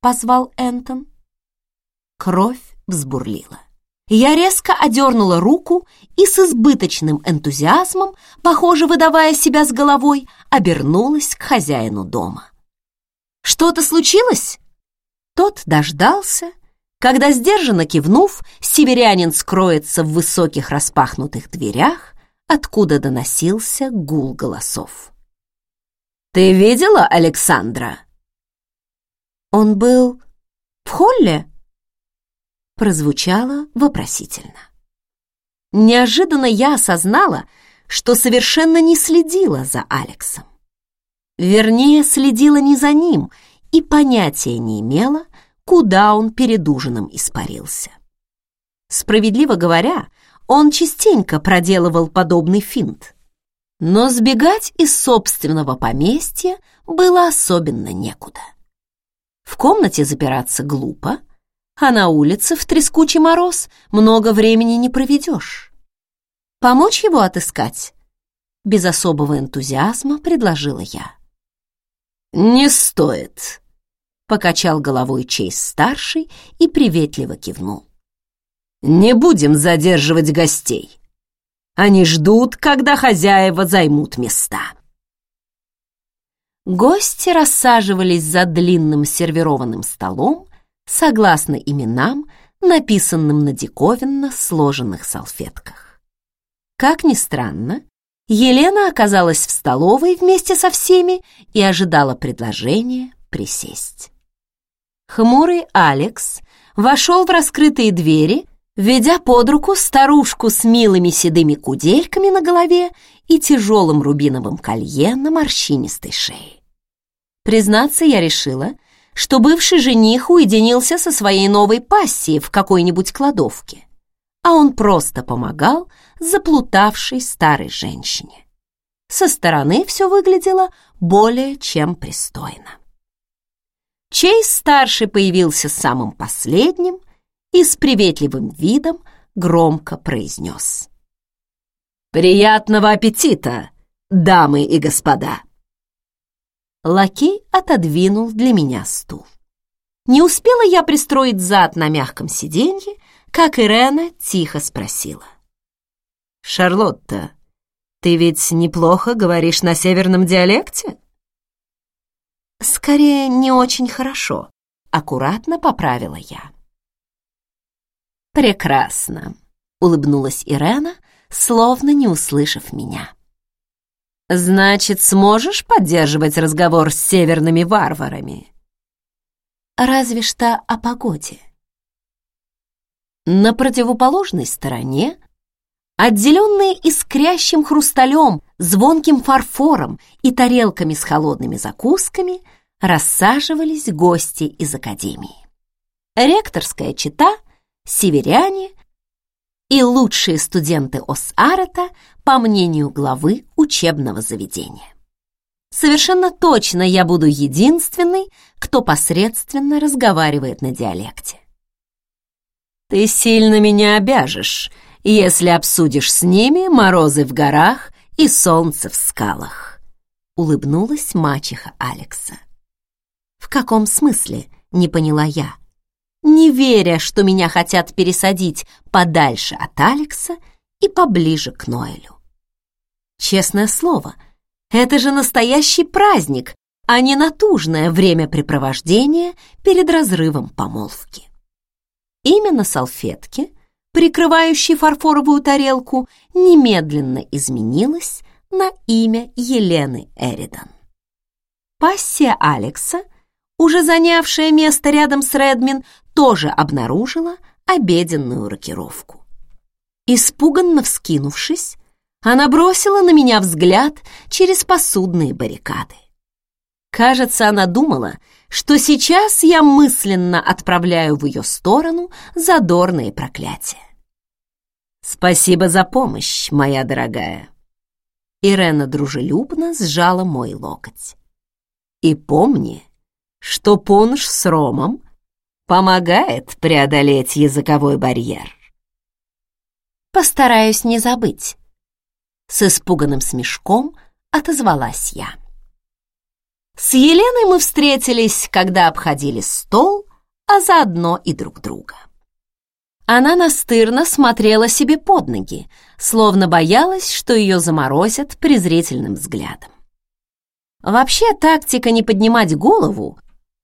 позвал Энтон. Кровь взбурлила. Я резко одернула руку и с избыточным энтузиазмом, похоже, выдавая себя с головой, обернулась к хозяину дома. «Что-то случилось?» Тот дождался когда, сдержанно кивнув, северянин скроется в высоких распахнутых дверях, откуда доносился гул голосов. «Ты видела Александра?» «Он был в холле?» Прозвучало вопросительно. Неожиданно я осознала, что совершенно не следила за Алексом. Вернее, следила не за ним и понятия не имела, куда он перед ужином испарился. Справедливо говоря, он частенько проделывал подобный финт. Но сбегать из собственного поместья было особенно некуда. В комнате запираться глупо, а на улице в трескучий мороз много времени не проведешь. Помочь его отыскать? Без особого энтузиазма предложила я. «Не стоит», — покачал головой Чейз-старший и приветливо кивнул. «Не будем задерживать гостей. Они ждут, когда хозяева займут места». Гости рассаживались за длинным сервированным столом согласно именам, написанным на диковинно сложенных салфетках. Как ни странно, Елена оказалась в столовой вместе со всеми и ожидала предложения присесть. Хмурый Алекс вошел в раскрытые двери, ведя под руку старушку с милыми седыми кудельками на голове и тяжелым рубиновым колье на морщинистой шее. Признаться, я решила, что бывший жених уединился со своей новой пассией в какой-нибудь кладовке, а он просто помогал заплутавшей старой женщине. Со стороны все выглядело более чем пристойно. Чейз-старший появился самым последним и с приветливым видом громко произнес. «Приятного аппетита, дамы и господа!» Лакей отодвинул для меня стул. Не успела я пристроить зад на мягком сиденье, как Ирена тихо спросила. «Шарлотта, ты ведь неплохо говоришь на северном диалекте?» «Скорее, не очень хорошо», — аккуратно поправила я. «Прекрасно», — улыбнулась Ирена, словно не услышав меня. «Значит, сможешь поддерживать разговор с северными варварами?» «Разве что о погоде». На противоположной стороне Отделенные искрящим хрусталем, звонким фарфором и тарелками с холодными закусками, рассаживались гости из академии. Ректорская чита, северяне и лучшие студенты Ос-Арета, по мнению главы учебного заведения. Совершенно точно я буду единственной, кто посредственно разговаривает на диалекте. «Ты сильно меня обяжешь», если обсудишь с ними морозы в горах и солнце в скалах», — улыбнулась мачеха Алекса. «В каком смысле?» — не поняла я. Не веря, что меня хотят пересадить подальше от Алекса и поближе к Ноэлю. Честное слово, это же настоящий праздник, а не натужное времяпрепровождение перед разрывом помолвки. Именно салфетки прикрывающей фарфоровую тарелку, немедленно изменилась на имя Елены Эридан. Пассия Алекса, уже занявшая место рядом с Редмин, тоже обнаружила обеденную рокировку. Испуганно вскинувшись, она бросила на меня взгляд через посудные баррикады. Кажется, она думала, что сейчас я мысленно отправляю в ее сторону задорные проклятия. «Спасибо за помощь, моя дорогая!» Ирена дружелюбно сжала мой локоть. «И помни, что пунш с ромом помогает преодолеть языковой барьер». «Постараюсь не забыть», — с испуганным смешком отозвалась я. С Еленой мы встретились, когда обходили стол, а заодно и друг друга. Она настырно смотрела себе под ноги, словно боялась, что ее заморозят презрительным взглядом. Вообще тактика не поднимать голову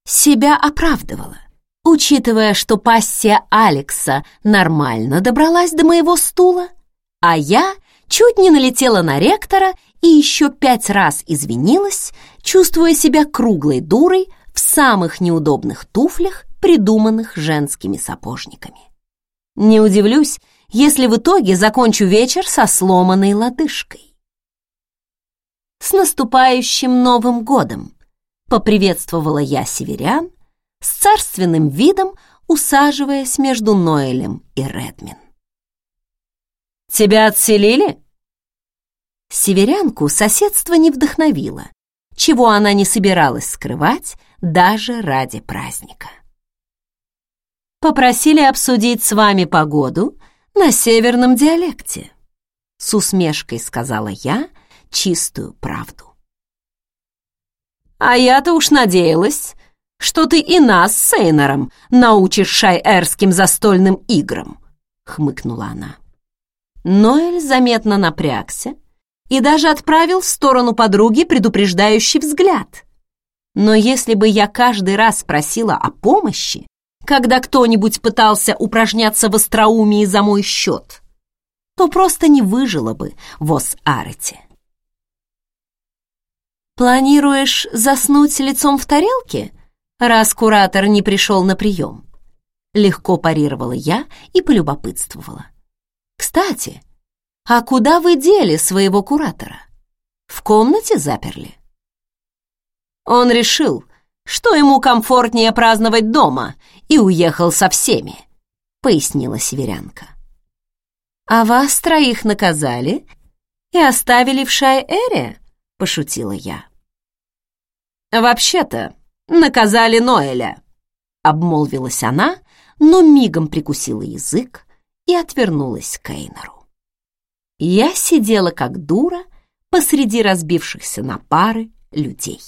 себя оправдывала, учитывая, что пассия Алекса нормально добралась до моего стула, а я чуть не налетела на ректора и еще пять раз извинилась, чувствуя себя круглой дурой в самых неудобных туфлях, придуманных женскими сапожниками. Не удивлюсь, если в итоге закончу вечер со сломанной лодыжкой. «С наступающим Новым годом!» — поприветствовала я северян, с царственным видом усаживаясь между Ноэлем и Редмин. «Тебя отселили?» Северянку соседство не вдохновило, чего она не собиралась скрывать даже ради праздника. «Попросили обсудить с вами погоду на северном диалекте», с усмешкой сказала я чистую правду. «А я-то уж надеялась, что ты и нас с Эйнором научишь шайэрским застольным играм», хмыкнула она. Ноэль заметно напрягся и даже отправил в сторону подруги предупреждающий взгляд. Но если бы я каждый раз просила о помощи, когда кто-нибудь пытался упражняться в остроумии за мой счет, то просто не выжила бы в Ос-Арете. «Планируешь заснуть лицом в тарелке, раз куратор не пришел на прием?» Легко парировала я и полюбопытствовала. «Кстати, а куда вы дели своего куратора? В комнате заперли?» Он решил, что ему комфортнее праздновать дома, и уехал со всеми, пояснила северянка. «А вас троих наказали и оставили в Шай-Эре?» — пошутила я. «Вообще-то наказали Ноэля», — обмолвилась она, но мигом прикусила язык и отвернулась к Эйнору. Я сидела как дура посреди разбившихся на пары людей.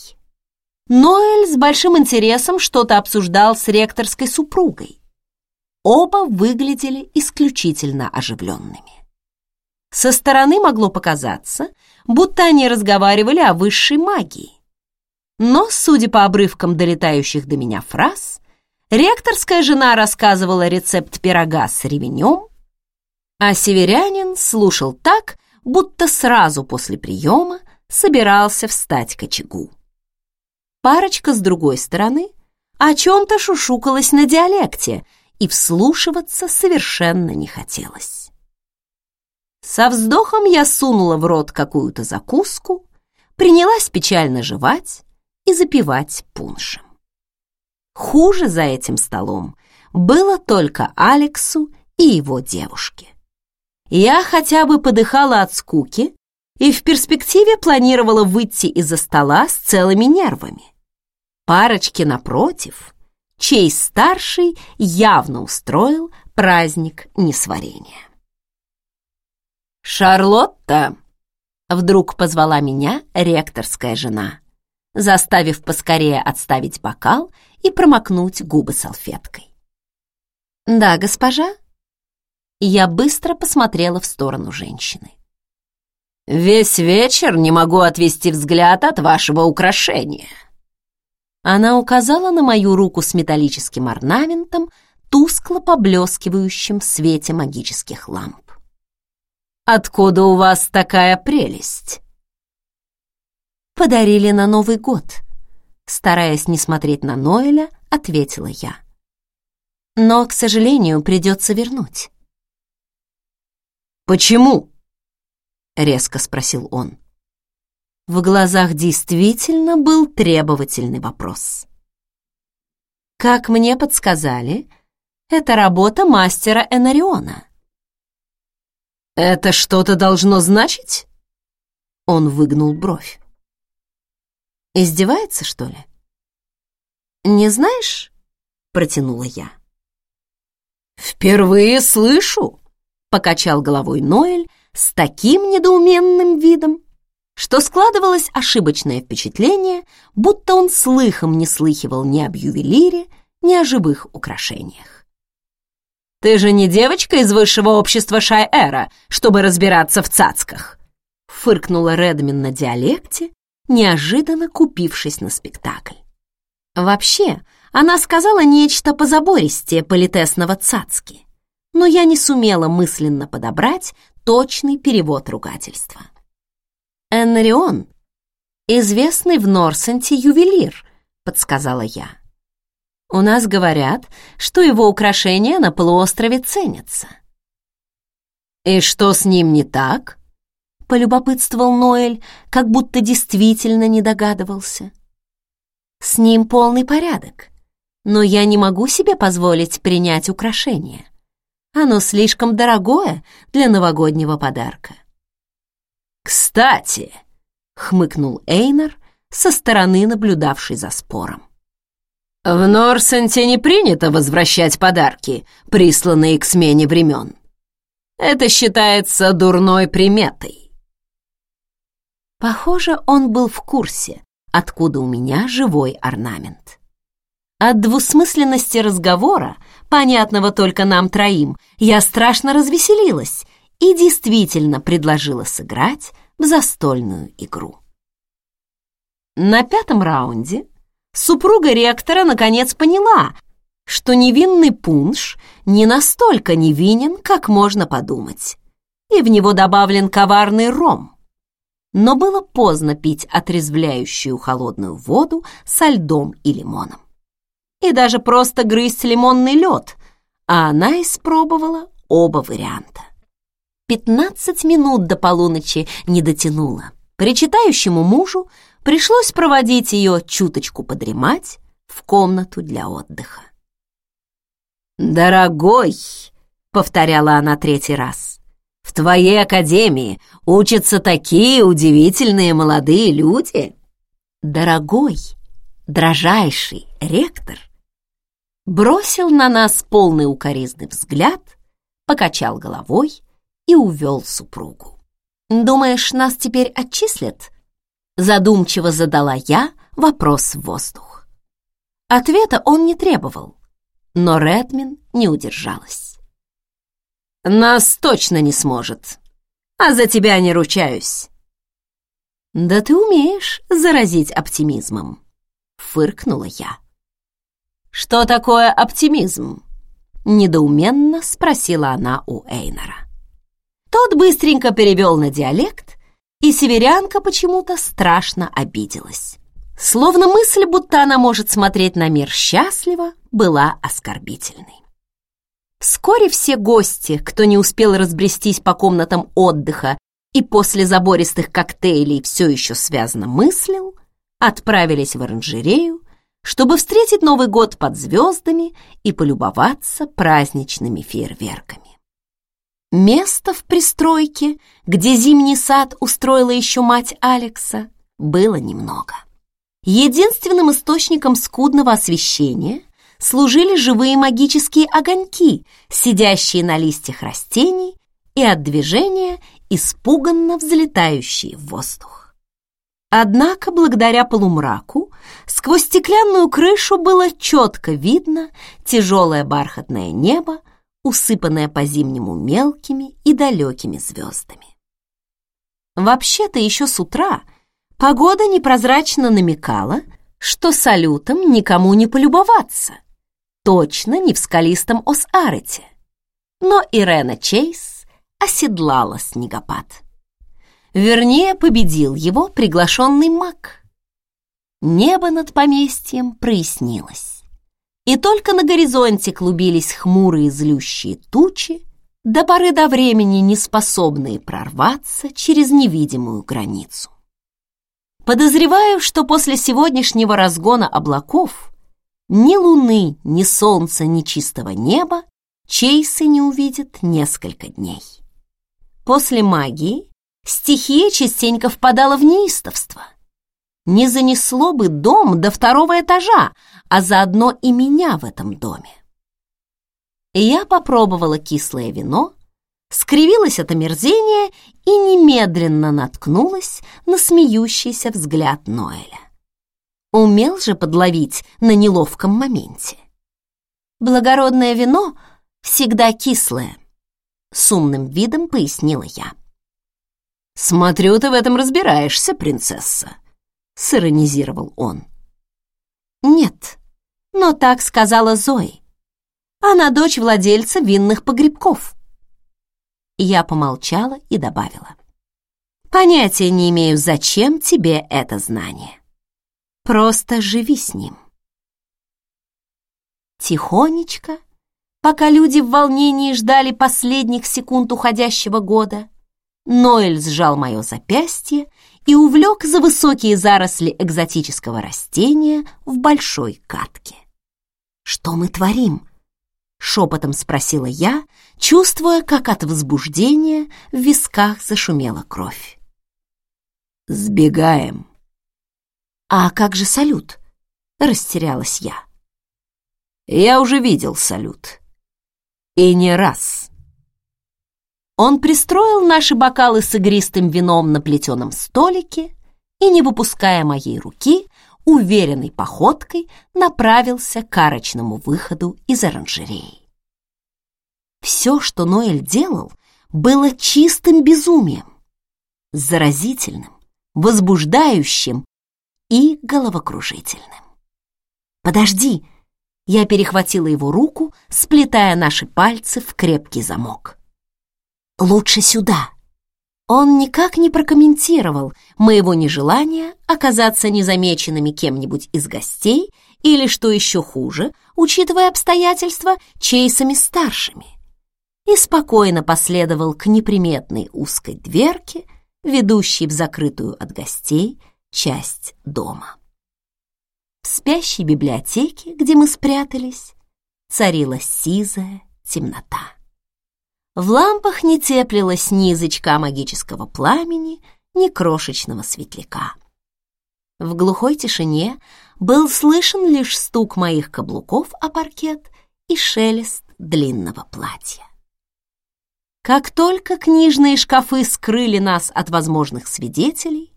Ноэль с большим интересом что-то обсуждал с ректорской супругой, Оба выглядели исключительно оживленными. Со стороны могло показаться, будто они разговаривали о высшей магии. Но, судя по обрывкам долетающих до меня фраз, ректорская жена рассказывала рецепт пирога с ревенем, а северянин слушал так, будто сразу после приема собирался встать к очагу. Парочка с другой стороны о чем-то шушукалась на диалекте, и вслушиваться совершенно не хотелось. Со вздохом я сунула в рот какую-то закуску, принялась печально жевать и запивать пуншем. Хуже за этим столом было только Алексу и его девушке. Я хотя бы подыхала от скуки и в перспективе планировала выйти из-за стола с целыми нервами. Парочки напротив чей старший явно устроил праздник несварения. «Шарлотта!» — вдруг позвала меня ректорская жена, заставив поскорее отставить бокал и промокнуть губы салфеткой. «Да, госпожа?» Я быстро посмотрела в сторону женщины. «Весь вечер не могу отвести взгляд от вашего украшения», она указала на мою руку с металлическим орнаментом, тускло поблескивающим в свете магических ламп. «Откуда у вас такая прелесть?» «Подарили на Новый год», — стараясь не смотреть на Ноэля, ответила я. «Но, к сожалению, придется вернуть». «Почему?» — резко спросил он. В глазах действительно был требовательный вопрос. Как мне подсказали, это работа мастера Энариона. «Это что-то должно значить?» Он выгнул бровь. «Издевается, что ли?» «Не знаешь?» — протянула я. «Впервые слышу!» — покачал головой Ноэль с таким недоуменным видом, что складывалось ошибочное впечатление, будто он слыхом не слыхивал ни об ювелире, ни о живых украшениях. «Ты же не девочка из высшего общества Шайэра, чтобы разбираться в цацках!» фыркнула Редмин на диалекте, неожиданно купившись на спектакль. Вообще, она сказала нечто позабористее политесного цацки, но я не сумела мысленно подобрать точный перевод ругательства. Энрион, известный в Норсенте ювелир», — подсказала я. «У нас говорят, что его украшения на полуострове ценятся». «И что с ним не так?» полюбопытствовал Ноэль, как будто действительно не догадывался. С ним полный порядок, но я не могу себе позволить принять украшение. Оно слишком дорогое для новогоднего подарка. «Кстати», — хмыкнул Эйнер, со стороны наблюдавший за спором. «В Норсенте не принято возвращать подарки, присланные к смене времен. Это считается дурной приметой». Похоже, он был в курсе, откуда у меня живой орнамент. От двусмысленности разговора, понятного только нам троим, я страшно развеселилась и действительно предложила сыграть в застольную игру. На пятом раунде супруга ректора наконец поняла, что невинный пунш не настолько невинен, как можно подумать, и в него добавлен коварный ром. Но было поздно пить отрезвляющую холодную воду со льдом и лимоном и даже просто грызть лимонный лед, а она испробовала оба варианта. Пятнадцать минут до полуночи не дотянула. Причитающему мужу пришлось проводить ее чуточку подремать в комнату для отдыха. «Дорогой!» — повторяла она третий раз. «В твоей академии учатся такие удивительные молодые люди!» «Дорогой, дрожайший ректор бросил на нас полный укоризный взгляд, покачал головой и увел супругу. «Думаешь, нас теперь отчислят?» Задумчиво задала я вопрос в воздух. Ответа он не требовал, но Редмин не удержалась. «Нас точно не сможет, а за тебя не ручаюсь». «Да ты умеешь заразить оптимизмом», — фыркнула я. «Что такое оптимизм?» — недоуменно спросила она у Эйнора. Тот быстренько перевел на диалект, и северянка почему-то страшно обиделась. Словно мысль, будто она может смотреть на мир счастливо, была оскорбительной. Вскоре все гости, кто не успел разбрестись по комнатам отдыха и после забористых коктейлей все еще связано мыслил, отправились в оранжерею чтобы встретить Новый год под звездами и полюбоваться праздничными фейерверками. Место в пристройке, где зимний сад устроила еще мать Алекса, было немного. Единственным источником скудного освещения служили живые магические огоньки, сидящие на листьях растений и от движения испуганно взлетающие в воздух. Однако, благодаря полумраку, сквозь стеклянную крышу было четко видно тяжелое бархатное небо, усыпанное по-зимнему мелкими и далекими звездами. Вообще-то еще с утра погода непрозрачно намекала, что салютом никому не полюбоваться, точно не в скалистом Ос-Арете. Но Ирена Чейз оседлала снегопад. Вернее, победил его приглашенный маг. Небо над поместьем прояснилось. И только на горизонте клубились хмурые злющие тучи, до поры до времени не способные прорваться через невидимую границу. Подозреваю, что после сегодняшнего разгона облаков ни луны, ни солнца, ни чистого неба Чейсы не увидят несколько дней. После магии стихия частенько впадала в неистовство. Не занесло бы дом до второго этажа, а заодно и меня в этом доме. Я попробовала кислое вино, скривилась от омерзения и немедленно наткнулась на смеющийся взгляд Ноэля. Умел же подловить на неловком моменте. Благородное вино всегда кислое, с умным видом пояснила я. «Смотрю, ты в этом разбираешься, принцесса», — сиронизировал он. «Нет, но так сказала Зои. Она дочь владельца винных погребков». Я помолчала и добавила. «Понятия не имею, зачем тебе это знание. Просто живи с ним». Тихонечко, пока люди в волнении ждали последних секунд уходящего года, Ноэль сжал мое запястье и увлек за высокие заросли экзотического растения в большой катке. «Что мы творим?» — шепотом спросила я, чувствуя, как от возбуждения в висках зашумела кровь. «Сбегаем». «А как же салют?» — растерялась я. «Я уже видел салют. И не раз». Он пристроил наши бокалы с игристым вином на плетеном столике и, не выпуская моей руки, уверенной походкой направился к арочному выходу из оранжереи. Все, что Ноэль делал, было чистым безумием, заразительным, возбуждающим и головокружительным. «Подожди!» Я перехватила его руку, сплетая наши пальцы в крепкий замок. Лучше сюда. Он никак не прокомментировал моего нежелания оказаться незамеченными кем-нибудь из гостей или, что еще хуже, учитывая обстоятельства, Чейсами старшими, и спокойно последовал к неприметной узкой дверке, ведущей в закрытую от гостей часть дома. В спящей библиотеке, где мы спрятались, царила сизая темнота. В лампах не теплилась ни язычка магического пламени, ни крошечного светляка. В глухой тишине был слышен лишь стук моих каблуков о паркет и шелест длинного платья. Как только книжные шкафы скрыли нас от возможных свидетелей,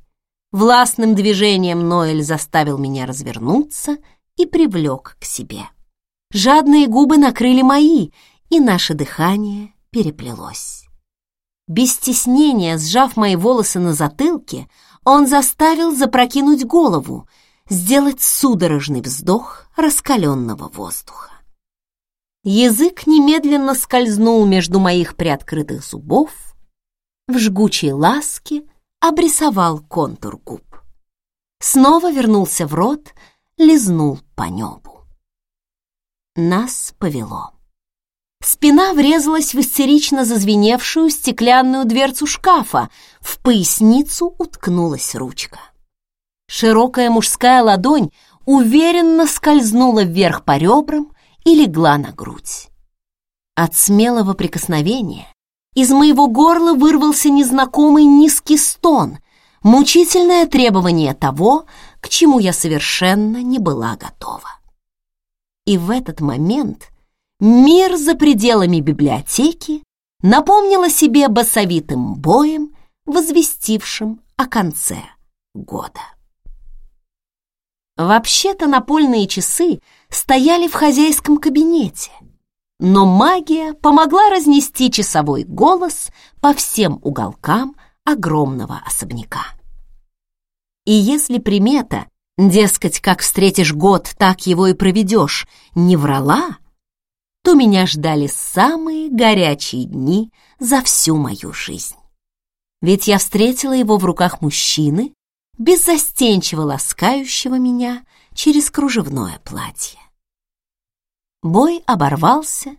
властным движением Ноэль заставил меня развернуться и привлек к себе. Жадные губы накрыли мои, и наше дыхание переплелось. Без стеснения, сжав мои волосы на затылке, он заставил запрокинуть голову, сделать судорожный вздох раскаленного воздуха. Язык немедленно скользнул между моих приоткрытых зубов, в жгучей ласке обрисовал контур губ. Снова вернулся в рот, лизнул по небу. Нас повело. Спина врезалась в истерично зазвеневшую стеклянную дверцу шкафа, в поясницу уткнулась ручка. Широкая мужская ладонь уверенно скользнула вверх по ребрам и легла на грудь. От смелого прикосновения из моего горла вырвался незнакомый низкий стон, мучительное требование того, к чему я совершенно не была готова. И в этот момент мир за пределами библиотеки напомнил о себе басовитым боем, возвестившим о конце года. Вообще-то напольные часы стояли в хозяйском кабинете, но магия помогла разнести часовой голос по всем уголкам огромного особняка. И если примета, дескать, как встретишь год, так его и проведешь, не врала, то меня ждали самые горячие дни за всю мою жизнь. Ведь я встретила его в руках мужчины, беззастенчиво ласкающего меня через кружевное платье. Бой оборвался,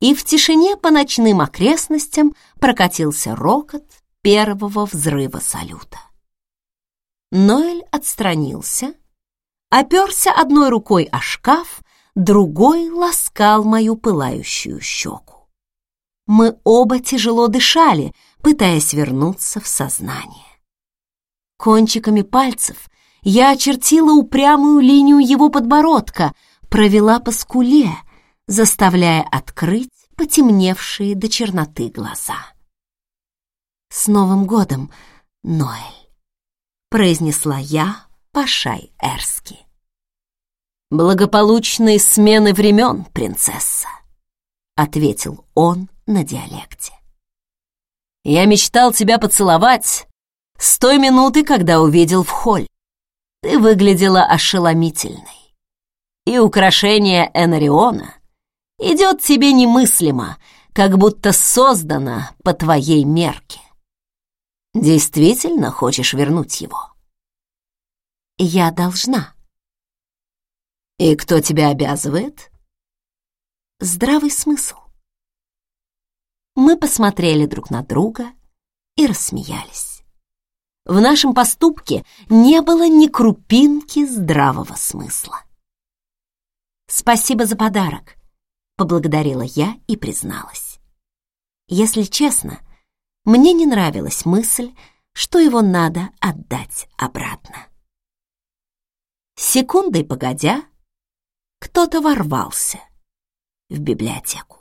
и в тишине по ночным окрестностям прокатился рокот первого взрыва салюта. Ноэль отстранился, оперся одной рукой о шкаф другой ласкал мою пылающую щеку. Мы оба тяжело дышали, пытаясь вернуться в сознание. Кончиками пальцев я очертила упрямую линию его подбородка, провела по скуле, заставляя открыть потемневшие до черноты глаза. «С Новым годом, Ноэль!» — произнесла я по-шай-эрски. «Благополучной смены времен, принцесса», — ответил он на диалекте. «Я мечтал тебя поцеловать с той минуты, когда увидел в холле. Ты выглядела ошеломительной. И украшение Энариона идет тебе немыслимо, как будто создано по твоей мерке. Действительно хочешь вернуть его?» «Я должна», «И кто тебя обязывает?» «Здравый смысл». Мы посмотрели друг на друга, и рассмеялись. В нашем поступке не было ни крупинки здравого смысла. «Спасибо за подарок», — поблагодарила я и призналась. Если честно, мне не нравилась мысль, что его надо отдать обратно. Секундой погодя, кто-то ворвался в библиотеку.